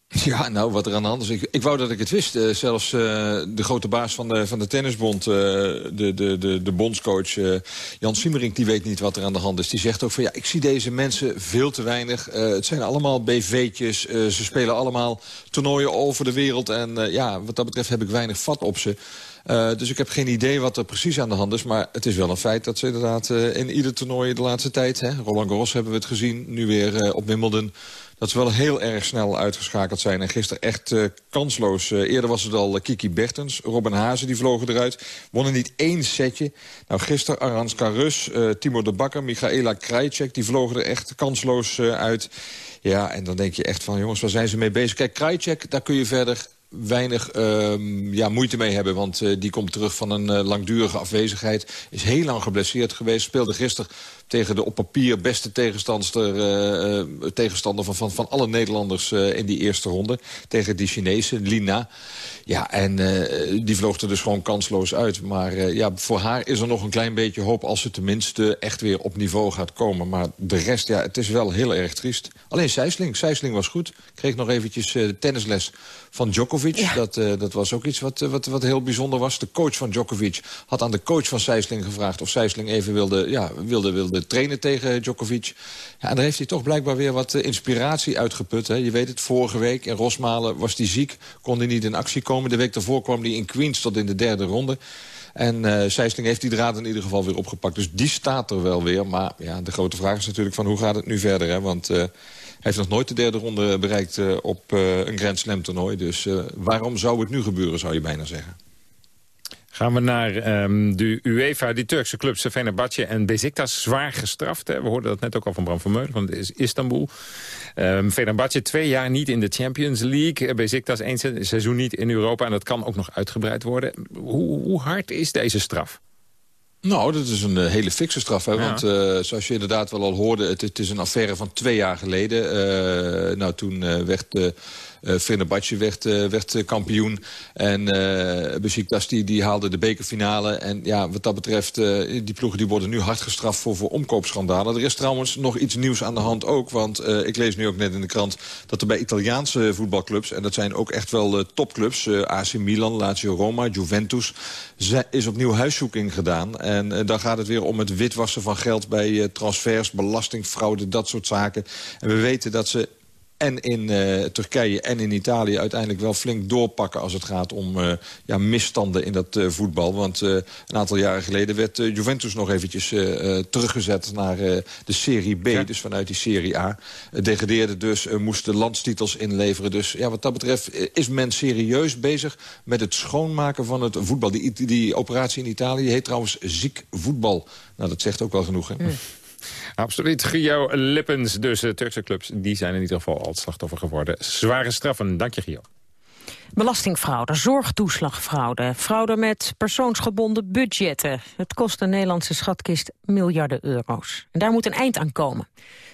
<laughs> Ja, nou, wat er aan de hand is. Ik, wou dat ik het wist. Uh, zelfs uh, de grote baas van de, van de tennisbond, uh, de, de, de, de bondscoach Jan Siemerink... die weet niet wat er aan de hand is. Die zegt ook van, ja, ik zie deze mensen veel te weinig. het zijn allemaal BV'tjes. ze spelen allemaal toernooien over de wereld. En ja, wat dat betreft heb ik weinig vat op ze. Dus ik heb geen idee wat er precies aan de hand is. Maar het is wel een feit dat ze inderdaad in ieder toernooi de laatste tijd... Hè, Roland Garros hebben we het gezien, nu weer op Wimbledon dat ze wel heel erg snel uitgeschakeld zijn. En gisteren echt uh, kansloos. Uh, eerder was het al uh, Kiki Bertens, Robin Hazen, die vlogen eruit. Wonnen niet één setje. Nou, gisteren Aranska Rus, Timo de Bakker, Michaela Krajcek... die vlogen er echt kansloos uit. Ja, en dan denk je echt van, jongens, waar zijn ze mee bezig? Kijk, Krajcek, daar kun je verder weinig uh, ja, moeite mee hebben. Want die komt terug van een langdurige afwezigheid. Is heel lang geblesseerd geweest. Speelde gisteren tegen de op papier beste tegenstander, uh, tegenstander van, van, van alle Nederlanders uh, in die eerste ronde. Tegen die Chinese, Lina. Ja, en die vloog er dus gewoon kansloos uit. Maar ja, voor haar is er nog een klein beetje hoop... als ze tenminste echt weer op niveau gaat komen. Maar de rest, ja, het is wel heel erg triest. Alleen Sijsling. Sijsling was goed. Kreeg nog eventjes tennisles van Djokovic. Ja. Dat, dat was ook iets wat, wat, wat heel bijzonder was. De coach van Djokovic had aan de coach van Sijsling gevraagd... of Sijsling even wilde, ja, wilde, wilde trainen tegen Djokovic. Ja, en daar heeft hij toch blijkbaar weer wat inspiratie uitgeput. Hè. Je weet het, vorige week in Rosmalen was hij ziek. Kon hij niet in actie komen. De week daarvoor kwam hij in Queens tot in de derde ronde. En uh, heeft die draad in ieder geval weer opgepakt. Dus die staat er wel weer. Maar ja, de grote vraag is natuurlijk van hoe gaat het nu verder? Hè? Want uh, hij heeft nog nooit de derde ronde bereikt uh, op een Grand Slam toernooi. Dus waarom zou het nu gebeuren, zou je bijna zeggen. Gaan we naar um, de UEFA, die Turkse clubs Fenerbahce en Beziktas zwaar gestraft. Hè? We hoorden dat net ook al van Bram Vermeulen van Istanbul. Um, Fenerbahce twee jaar niet in de Champions League. Beziktas één seizoen niet in Europa en dat kan ook nog uitgebreid worden. Hoe, hoe hard is deze straf? Nou, dat is een uh, hele fikse straf. Hè? Ja. Want uh, zoals je inderdaad wel al hoorde... het, het, is een affaire van twee jaar geleden. Uh, nou, toen werd uh, Fenerbahce werd, uh, werd kampioen. En uh, Besiktas die, die haalde de bekerfinale. En ja, wat dat betreft, die ploegen die worden nu hard gestraft voor, voor omkoopschandalen. Er is trouwens nog iets nieuws aan de hand ook. Want ik lees nu ook net in de krant dat er bij Italiaanse voetbalclubs... en dat zijn ook echt wel topclubs, AC Milan, Lazio Roma, Juventus... is opnieuw huiszoeking gedaan. En dan gaat het weer om het witwassen van geld bij transfers, belastingfraude, dat soort zaken. En we weten dat ze en in uh, Turkije en in Italië uiteindelijk wel flink doorpakken... als het gaat om uh, ja, misstanden in dat uh, voetbal. Want een aantal jaren geleden werd Juventus nog eventjes teruggezet... naar de Serie B, ja. dus vanuit die Serie A. degradeerde dus, moesten landstitels inleveren. Dus ja, wat dat betreft is men serieus bezig... met het schoonmaken van het voetbal. Die, die operatie in Italië heet trouwens ziek voetbal. Nou, dat zegt ook wel genoeg, hè? Mm. Absoluut. Gio Lippens, dus de Turkse clubs, die zijn in ieder geval al slachtoffer geworden. Zware straffen. Dank je, Gio. Belastingfraude, zorgtoeslagfraude, fraude met persoonsgebonden budgetten. Het kost de Nederlandse schatkist miljarden euro's. En daar moet een eind aan komen.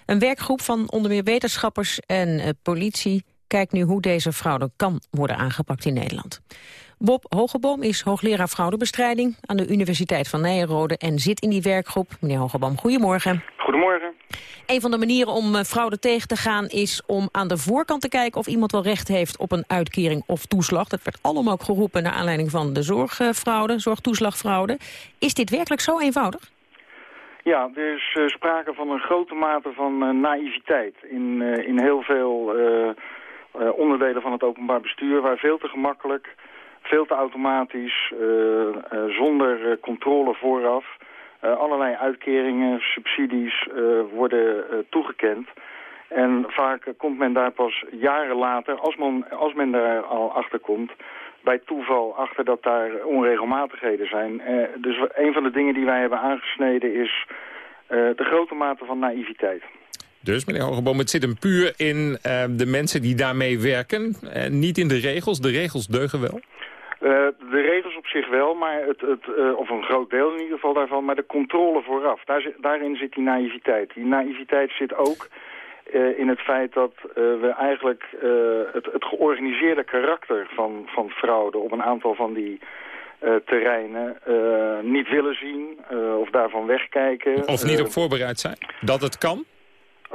Een werkgroep van onder meer wetenschappers en uh, politie kijkt nu hoe deze fraude kan worden aangepakt in Nederland. Bob Hogeboom is hoogleraar fraudebestrijding aan de Universiteit van Nijenrode en zit in die werkgroep. Meneer Hogeboom, goedemorgen. Goedemorgen. Een van de manieren om eh, fraude tegen te gaan is om aan de voorkant te kijken of iemand wel recht heeft op een uitkering of toeslag. Dat werd allemaal ook geroepen naar aanleiding van de zorgfraude, zorgtoeslagfraude. Is dit werkelijk zo eenvoudig? Ja, er is uh, sprake van een grote mate van uh, naïviteit in, in heel veel onderdelen van het openbaar bestuur, waar veel te gemakkelijk veel te automatisch, eh, eh, zonder eh, controle vooraf. allerlei uitkeringen, subsidies worden toegekend. En vaak komt men daar pas jaren later, als men, als men daar al achter komt, bij toeval achter dat daar onregelmatigheden zijn. dus een van de dingen die wij hebben aangesneden is de grote mate van naïviteit. Dus, meneer Hogeboom, het zit hem puur in de mensen die daarmee werken, niet in de regels. De regels deugen wel? Uh, de regels op zich wel, maar het, het, uh, of een groot deel in ieder geval daarvan, maar de controle vooraf. Daar daarin zit die naïviteit. Die naïviteit zit ook uh, in het feit dat we eigenlijk het, het, georganiseerde karakter van, van fraude op een aantal van die terreinen niet willen zien of daarvan wegkijken. Of niet op voorbereid zijn? Dat het kan?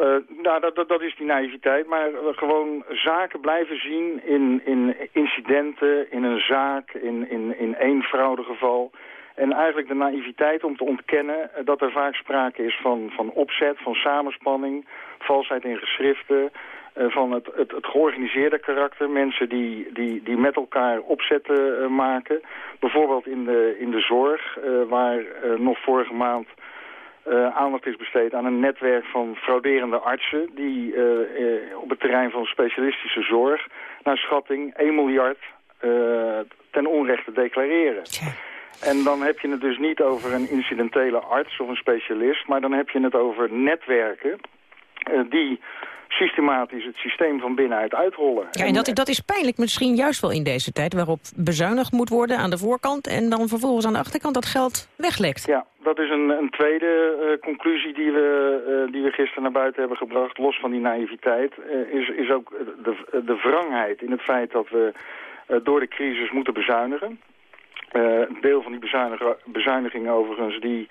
Uh, nou, dat, dat, is die naïviteit. Maar gewoon zaken blijven zien in, in incidenten, in een zaak, in, in, in één fraudegeval. En eigenlijk de naïviteit om te ontkennen dat er vaak sprake is van, van opzet, van samenspanning, valsheid in geschriften, van het, het, het, georganiseerde karakter. Mensen die, die, die met elkaar opzetten maken. Bijvoorbeeld in de, in de zorg, waar nog vorige maand uh, aandacht is besteed aan een netwerk van frauderende artsen... die uh, uh, op het terrein van specialistische zorg naar schatting 1 miljard ten onrechte declareren. En dan heb je het dus niet over een incidentele arts of een specialist... maar dan heb je het over netwerken die systematisch het systeem van binnenuit uitrollen. Ja, en dat, dat is pijnlijk misschien juist wel in deze tijd... waarop bezuinigd moet worden aan de voorkant... en dan vervolgens aan de achterkant dat geld weglekt. Ja, dat is een, een tweede uh, conclusie die we, uh, die we gisteren naar buiten hebben gebracht... los van die naïviteit, uh, is, is ook de, de wrangheid in het feit dat we door de crisis moeten bezuinigen. een deel van die bezuinigingen overigens... die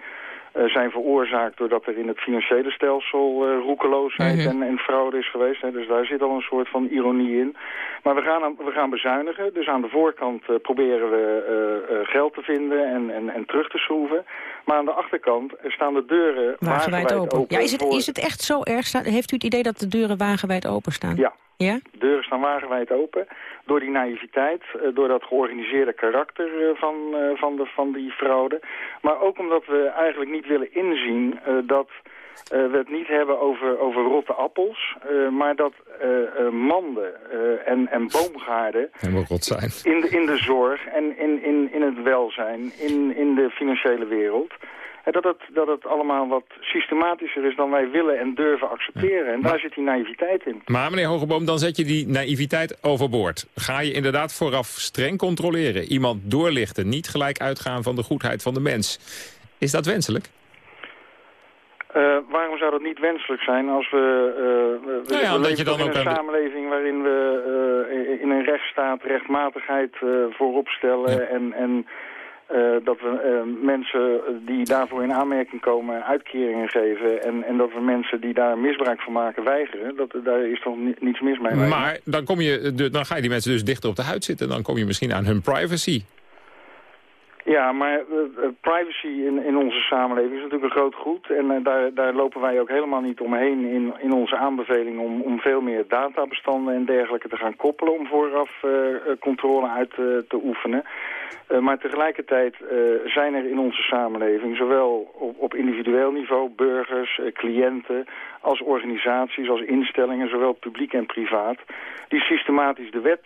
zijn veroorzaakt doordat er in het financiële stelsel uh, roekeloosheid -hmm. en, en, fraude is geweest. Hè. Dus daar zit al een soort van ironie in. Maar we gaan, we gaan bezuinigen. Dus aan de voorkant uh, proberen we geld te vinden en, en, en terug te schroeven. Maar aan de achterkant staan de deuren wagenwijd open. open. Ja, is, het, is het echt zo erg? Heeft u het idee dat de deuren wagenwijd open staan? Ja. ja? De deuren staan wagenwijd open door die naïviteit, door dat georganiseerde karakter van, van, de, van die fraude. Maar ook omdat we eigenlijk niet willen inzien dat uh, we het niet hebben over, over rotte appels, uh, maar dat uh, manden en, en boomgaarden rot zijn. In, de, in de zorg en in, in, in het welzijn, in, in de financiële wereld, dat het, dat het allemaal wat systematischer is dan wij willen en durven accepteren. En daar zit die naïviteit in. Maar meneer Hogeboom, dan zet je die naïviteit overboord. Ga je inderdaad vooraf streng controleren. Iemand doorlichten, niet gelijk uitgaan van de goedheid van de mens. Is dat wenselijk? Uh, waarom zou dat niet wenselijk zijn als we... Uh, we, nou ja, we dat je dan in ook een samenleving waarin we uh, in een rechtsstaat rechtmatigheid voorop stellen... Ja. en, en dat we mensen die daarvoor in aanmerking komen uitkeringen geven... En, en dat we mensen die daar misbruik van maken weigeren. Dat, daar is toch niets mis mee. Maar dan, kom je, dan ga je die mensen dus dichter op de huid zitten. Dan kom je misschien aan hun privacy. Ja, maar uh, privacy in, in onze samenleving is natuurlijk een groot goed. En uh, daar, daar lopen wij ook helemaal niet omheen in, in onze aanbeveling om, om veel meer databestanden en dergelijke te gaan koppelen om vooraf controle uit te oefenen. maar tegelijkertijd zijn er in onze samenleving, zowel op, op individueel niveau, burgers, cliënten, als organisaties, als instellingen, zowel publiek en privaat, die systematisch de wet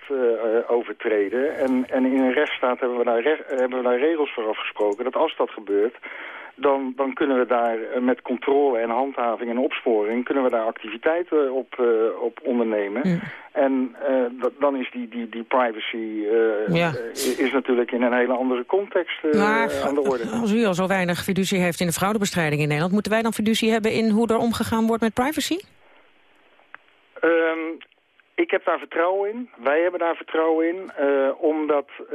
overtreden. En, en in een rechtsstaat hebben we daar, hebben we daar regels voor afgesproken. Dat als dat gebeurt, dan, dan kunnen we daar met controle en handhaving en opsporing... kunnen we daar activiteiten op, uh, op ondernemen. Mm. En uh, dan is die, die, die privacy uh, ja. is natuurlijk in een hele andere context maar, aan de orde. als u al zo weinig fiducie heeft in de fraudebestrijding in Nederland... moeten wij dan fiducie hebben in hoe er omgegaan wordt met privacy? Um, Ik heb daar vertrouwen in. Wij hebben daar vertrouwen in. Uh, omdat uh,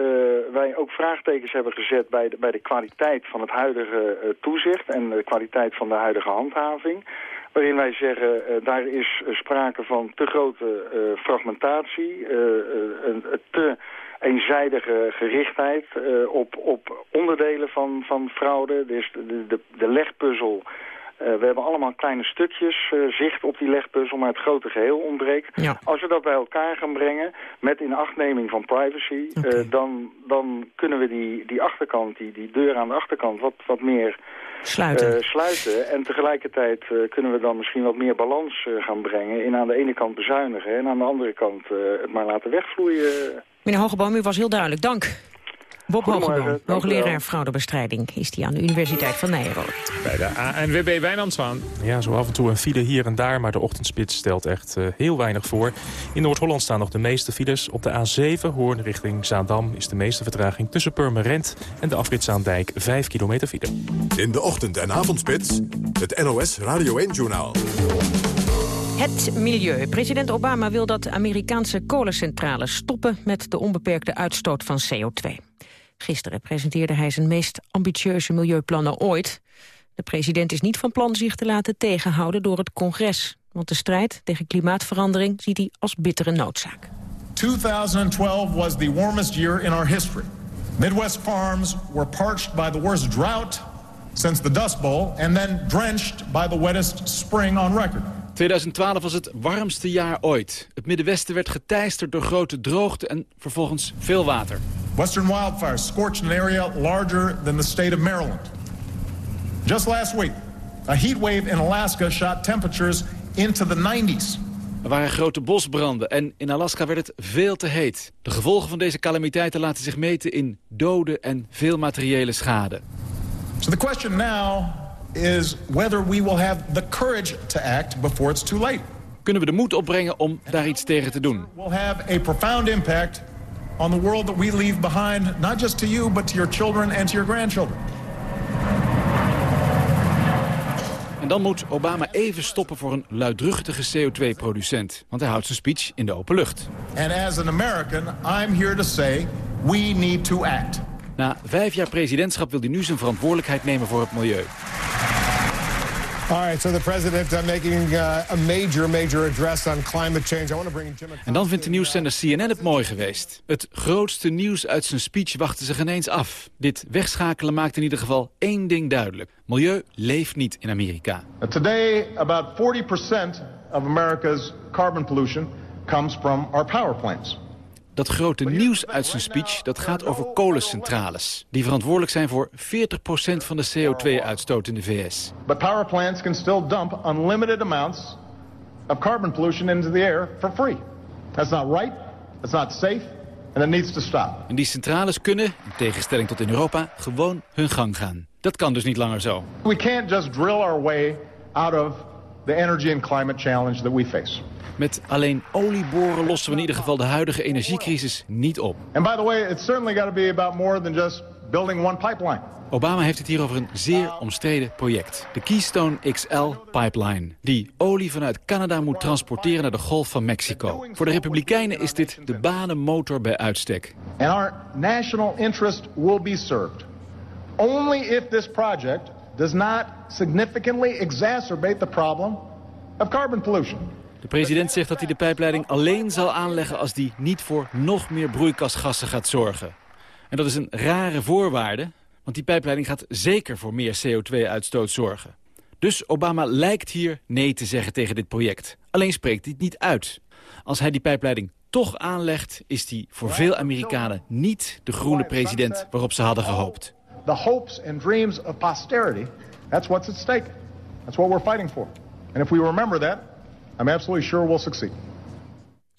wij ook vraagtekens hebben gezet bij de, bij de kwaliteit van het huidige uh, toezicht en de kwaliteit van de huidige handhaving. Waarin wij zeggen, daar is sprake van te grote fragmentatie, een te eenzijdige gerichtheid op, op onderdelen van, van fraude. Dus de, de, de legpuzzel we hebben allemaal kleine stukjes uh, zicht op die legpuzzel, maar het grote geheel ontbreekt. Ja. Als we dat bij elkaar gaan brengen, met inachtneming van privacy, okay. uh, dan, dan kunnen we die, die achterkant, die, die deur aan de achterkant, wat, wat meer sluiten. sluiten. En tegelijkertijd kunnen we dan misschien wat meer balans gaan brengen in aan de ene kant bezuinigen en aan de andere kant het maar laten wegvloeien. Meneer Hogeboom, u was heel duidelijk. Dank. Bob Hogeboom, hoogleraar fraudebestrijding, is die aan de Universiteit van Nijrode. Bij de ANWB Wijnandswaan. Ja, zo af en toe een file hier en daar, maar de ochtendspits stelt echt uh, heel weinig voor. In Noord-Holland staan nog de meeste files. Op de A7, Hoorn richting Zaandam, is de meeste vertraging tussen Purmerend en de afritzaandijk 5 kilometer file. In de ochtend- en avondspits, het NOS Radio 1-journaal. Het milieu. President Obama wil dat Amerikaanse kolencentrales stoppen met de onbeperkte uitstoot van CO2. Gisteren presenteerde hij zijn meest ambitieuze milieuplannen ooit. De president is niet van plan zich te laten tegenhouden door het congres. Want de strijd tegen klimaatverandering ziet hij als bittere noodzaak. 2012 was the warmest year in our history. Midwest farms were parched by the worst drought since the Dust Bowl... and then drenched by the wettest spring on record. 2012 was het warmste jaar ooit. Het Middenwesten werd geteisterd door grote droogte en vervolgens veel water. Western wildfires scorched an area larger than the state of Maryland. Just last week, a heat wave in Alaska shot temperatures into the 90s. Er waren grote bosbranden en in Alaska werd het veel te heet. De gevolgen van deze calamiteiten laten zich meten in doden en veel materiële schade. So the question now is whether we will have the courage to act before it's too late. Kunnen we de moed opbrengen om daar iets tegen te doen? Will have a profound impact on the world that we leave behind, not just to you, but to your children and to your grandchildren. En dan moet Obama even stoppen voor een luidruchtige CO2-producent. Want hij houdt zijn speech in de open lucht. And as an American, I'm here to say we need to act. Na vijf jaar presidentschap wil hij nu zijn verantwoordelijkheid nemen voor het milieu. En dan vindt de nieuwszender CNN het mooi geweest. Het grootste nieuws uit zijn speech wachten zich ineens af. Dit wegschakelen maakt in ieder geval één ding duidelijk. Milieu leeft niet in Amerika. Today, about 40% of America's carbon pollution comes from our power plants. Dat grote nieuws uit zijn speech dat gaat over kolencentrales... die verantwoordelijk zijn voor 40% van de CO2-uitstoot in de VS. But power plants can still dump unlimited amounts of carbon pollution into the air for free. That's not right, that's not safe, and it needs to stop. En die centrales kunnen, in tegenstelling tot in Europa, gewoon hun gang gaan. Dat kan dus niet langer zo. We can't just drill our way out of the energy and climate challenge that we face. Met alleen olieboren lossen we in ieder geval de huidige energiecrisis niet op. And by the way, it's certainly got to be about more than just building one pipeline. Obama heeft het hier over een zeer omstreden project. De Keystone XL pipeline. Die olie vanuit Canada moet transporteren naar de Golf van Mexico. Voor de Republikeinen is dit de banenmotor bij uitstek. And our national interest will be served. Only if this project does not significantly exacerbate the problem of carbon pollution. De president zegt dat hij de pijpleiding alleen zal aanleggen als die niet voor nog meer broeikasgassen gaat zorgen. En dat is een rare voorwaarde, want die pijpleiding gaat zeker voor meer CO2-uitstoot zorgen. Dus Obama lijkt hier nee te zeggen tegen dit project. Alleen spreekt hij het niet uit. Als hij die pijpleiding toch aanlegt, is hij voor veel Amerikanen niet de groene president waarop ze hadden gehoopt. The hopes and dreams of posterity, that's what's at stake. That's what we're fighting for. And if we remember that, I'm absolutely sure we'll succeed.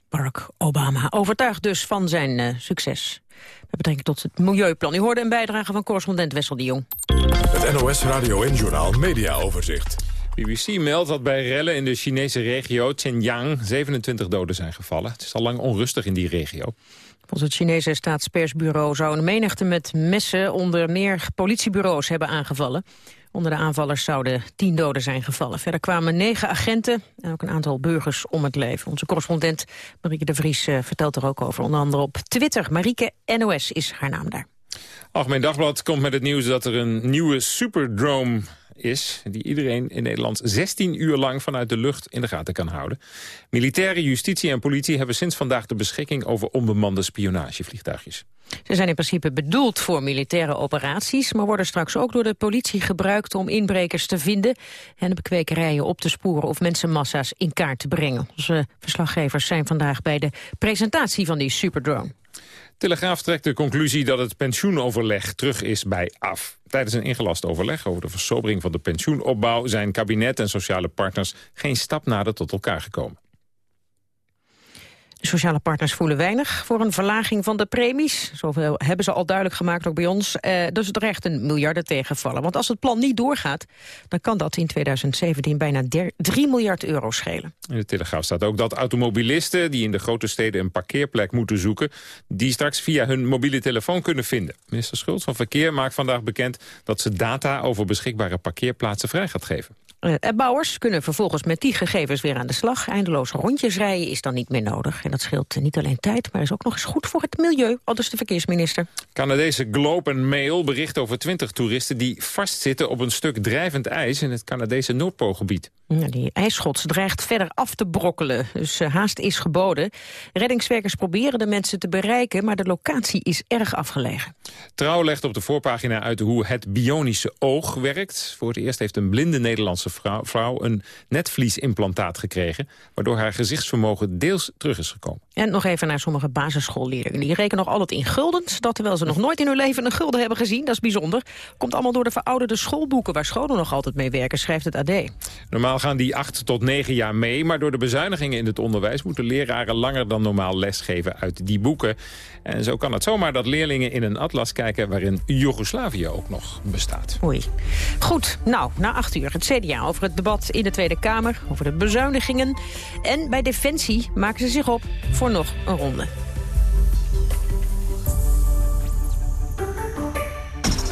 Barack Obama overtuigd dus van zijn uh, succes. Met betrekking tot het milieuplan. U hoorde een bijdrage van correspondent Wessel de Jong. Het NOS Radio en Journal Media Overzicht. BBC meldt dat bij rellen in de Chinese regio Xinjiang 27 doden zijn gevallen. Het is al lang onrustig in die regio. Volgens het Chinese staatspersbureau zou een menigte met messen onder meer politiebureaus hebben aangevallen. Onder de aanvallers zouden tien doden zijn gevallen. Verder kwamen negen agenten en ook een aantal burgers om het leven. Onze correspondent Marieke de Vries uh, vertelt er ook over. Onder andere op Twitter. Marieke NOS is haar naam daar. Algemeen Dagblad komt met het nieuws dat er een nieuwe superdrome is... die iedereen in Nederland 16 uur lang vanuit de lucht in de gaten kan houden. Militaire justitie en politie hebben sinds vandaag de beschikking... over onbemande spionagevliegtuigjes. Ze zijn in principe bedoeld voor militaire operaties... maar worden straks ook door de politie gebruikt om inbrekers te vinden... en de bekwekerijen op te sporen of mensenmassa's in kaart te brengen. Onze verslaggevers zijn vandaag bij de presentatie van die superdrone. Telegraaf trekt de conclusie dat het pensioenoverleg terug is bij af. Tijdens een ingelast overleg over de versobering van de pensioenopbouw... zijn kabinet en sociale partners geen stap nader tot elkaar gekomen. Sociale partners voelen weinig voor een verlaging van de premies. Zoveel hebben ze al duidelijk gemaakt, ook bij ons. Uh, dus het recht een miljarden tegenvallen. Want als het plan niet doorgaat, dan kan dat in 2017 bijna 3 miljard euro schelen. In de Telegraaf staat ook dat automobilisten die in de grote steden een parkeerplek moeten zoeken... die straks via hun mobiele telefoon kunnen vinden. Minister Schultz van Verkeer maakt vandaag bekend dat ze data over beschikbare parkeerplaatsen vrij gaat geven. Uh, bouwers kunnen vervolgens met die gegevens weer aan de slag. Eindeloos rondjes rijden is dan niet meer nodig. En dat scheelt niet alleen tijd, maar is ook nog eens goed voor het milieu. Aldus de verkeersminister. Canadese Globe and Mail bericht over 20 toeristen... die vastzitten op een stuk drijvend ijs in het Canadese Noordpoolgebied. Die ijsschots dreigt verder af te brokkelen, dus uh, haast is geboden. Reddingswerkers proberen de mensen te bereiken, maar de locatie is erg afgelegen. Trouw legt op de voorpagina uit hoe het bionische oog werkt. Voor het eerst heeft een blinde Nederlandse vrouw, vrouw een netvliesimplantaat gekregen... waardoor haar gezichtsvermogen deels terug is gekomen. En nog even naar sommige basisschoolleerlingen. Die rekenen nog altijd in guldens, dat terwijl ze nog nooit in hun leven een gulden hebben gezien. Dat is bijzonder. Komt allemaal door de verouderde schoolboeken waar scholen nog altijd mee werken, schrijft het AD. Normaal gaan die acht tot negen jaar mee, maar door de bezuinigingen in het onderwijs moeten leraren langer dan normaal lesgeven uit die boeken. En zo kan het zomaar dat leerlingen in een atlas kijken waarin Joegoslavië ook nog bestaat. Oei. Goed, nou, na acht uur het CDA over het debat in de Tweede Kamer, over de bezuinigingen. En bij Defensie maken ze zich op voor nog een ronde.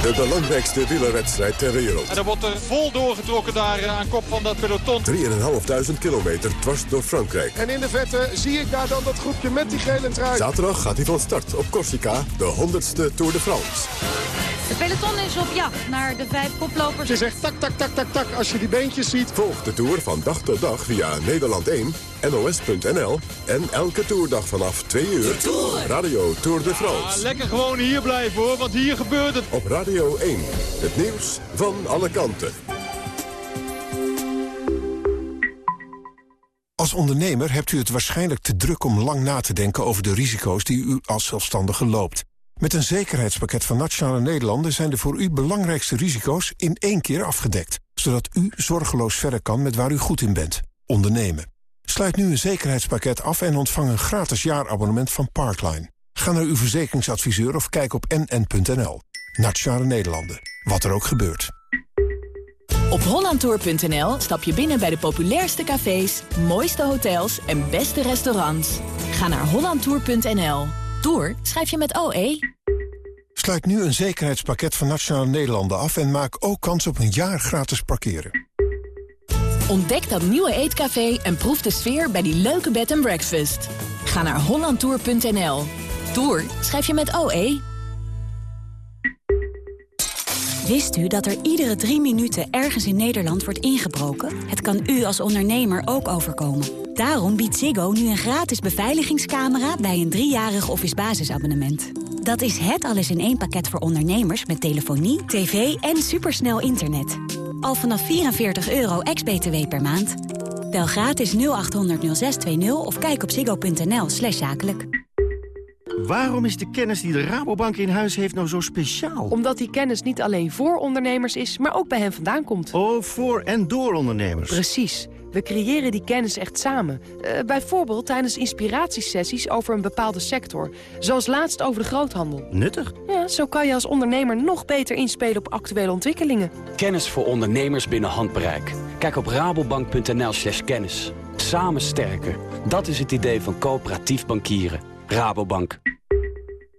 De belangrijkste wielerwedstrijd ter wereld. En er wordt er vol doorgetrokken daar eh, aan kop van dat peloton. 3.500 kilometer dwars door Frankrijk. En in de vette zie ik daar dan dat groepje met die gele trui. Zaterdag gaat hij van start op Corsica, de 100ste Tour de France. Het peloton is op jacht naar de vijf koplopers. Je zegt tak, tak, tak, tak, tak als je die beentjes ziet. Volg de Tour van dag tot dag via Nederland 1, NOS.nl en elke toerdag vanaf 2 uur. Radio Tour de France. Ah, lekker gewoon hier blijven hoor, want hier gebeurt het. Op Radio 1, het nieuws van alle kanten. Als ondernemer hebt u het waarschijnlijk te druk om lang na te denken over de risico's die u als zelfstandige loopt. Met een zekerheidspakket van Nationale Nederlanden zijn de voor u belangrijkste risico's in één keer afgedekt. Zodat u zorgeloos verder kan met waar u goed in bent. Ondernemen. Sluit nu een zekerheidspakket af en ontvang een gratis jaarabonnement van Parkline. Ga naar uw verzekeringsadviseur of kijk op nn.nl. Nationale Nederlanden. Wat er ook gebeurt. Op hollandtour.nl stap je binnen bij de populairste cafés, mooiste hotels en beste restaurants. Ga naar hollandtour.nl. Tour schrijf je met OE. Sluit nu een zekerheidspakket van Nationale Nederlanden af... en maak ook kans op een jaar gratis parkeren. Ontdek dat nieuwe eetcafé en proef de sfeer bij die leuke bed and breakfast. Ga naar hollandtour.nl. Tour schrijf je met OE. Wist u dat er iedere drie minuten ergens in Nederland wordt ingebroken? Het kan u als ondernemer ook overkomen. Daarom biedt Ziggo nu een gratis beveiligingscamera bij een driejarig office basisabonnement. Dat is het alles in één pakket voor ondernemers met telefonie, tv en supersnel internet. Al vanaf 44 euro ex-BTW per maand. Bel gratis 0800 0620 of kijk op ziggo.nl slash zakelijk. Waarom is de kennis die de Rabobank in huis heeft nou zo speciaal? Omdat die kennis niet alleen voor ondernemers is, maar ook bij hen vandaan komt. Oh, voor en door ondernemers. Precies. We creëren die kennis echt samen. Uh, bijvoorbeeld tijdens inspiratiesessies over een bepaalde sector. Zoals laatst over de groothandel. Nuttig. Ja, zo kan je als ondernemer nog beter inspelen op actuele ontwikkelingen. Kennis voor ondernemers binnen handbereik. Kijk op rabobank.nl slash kennis. Samen sterker. Dat is het idee van coöperatief bankieren. Rabobank.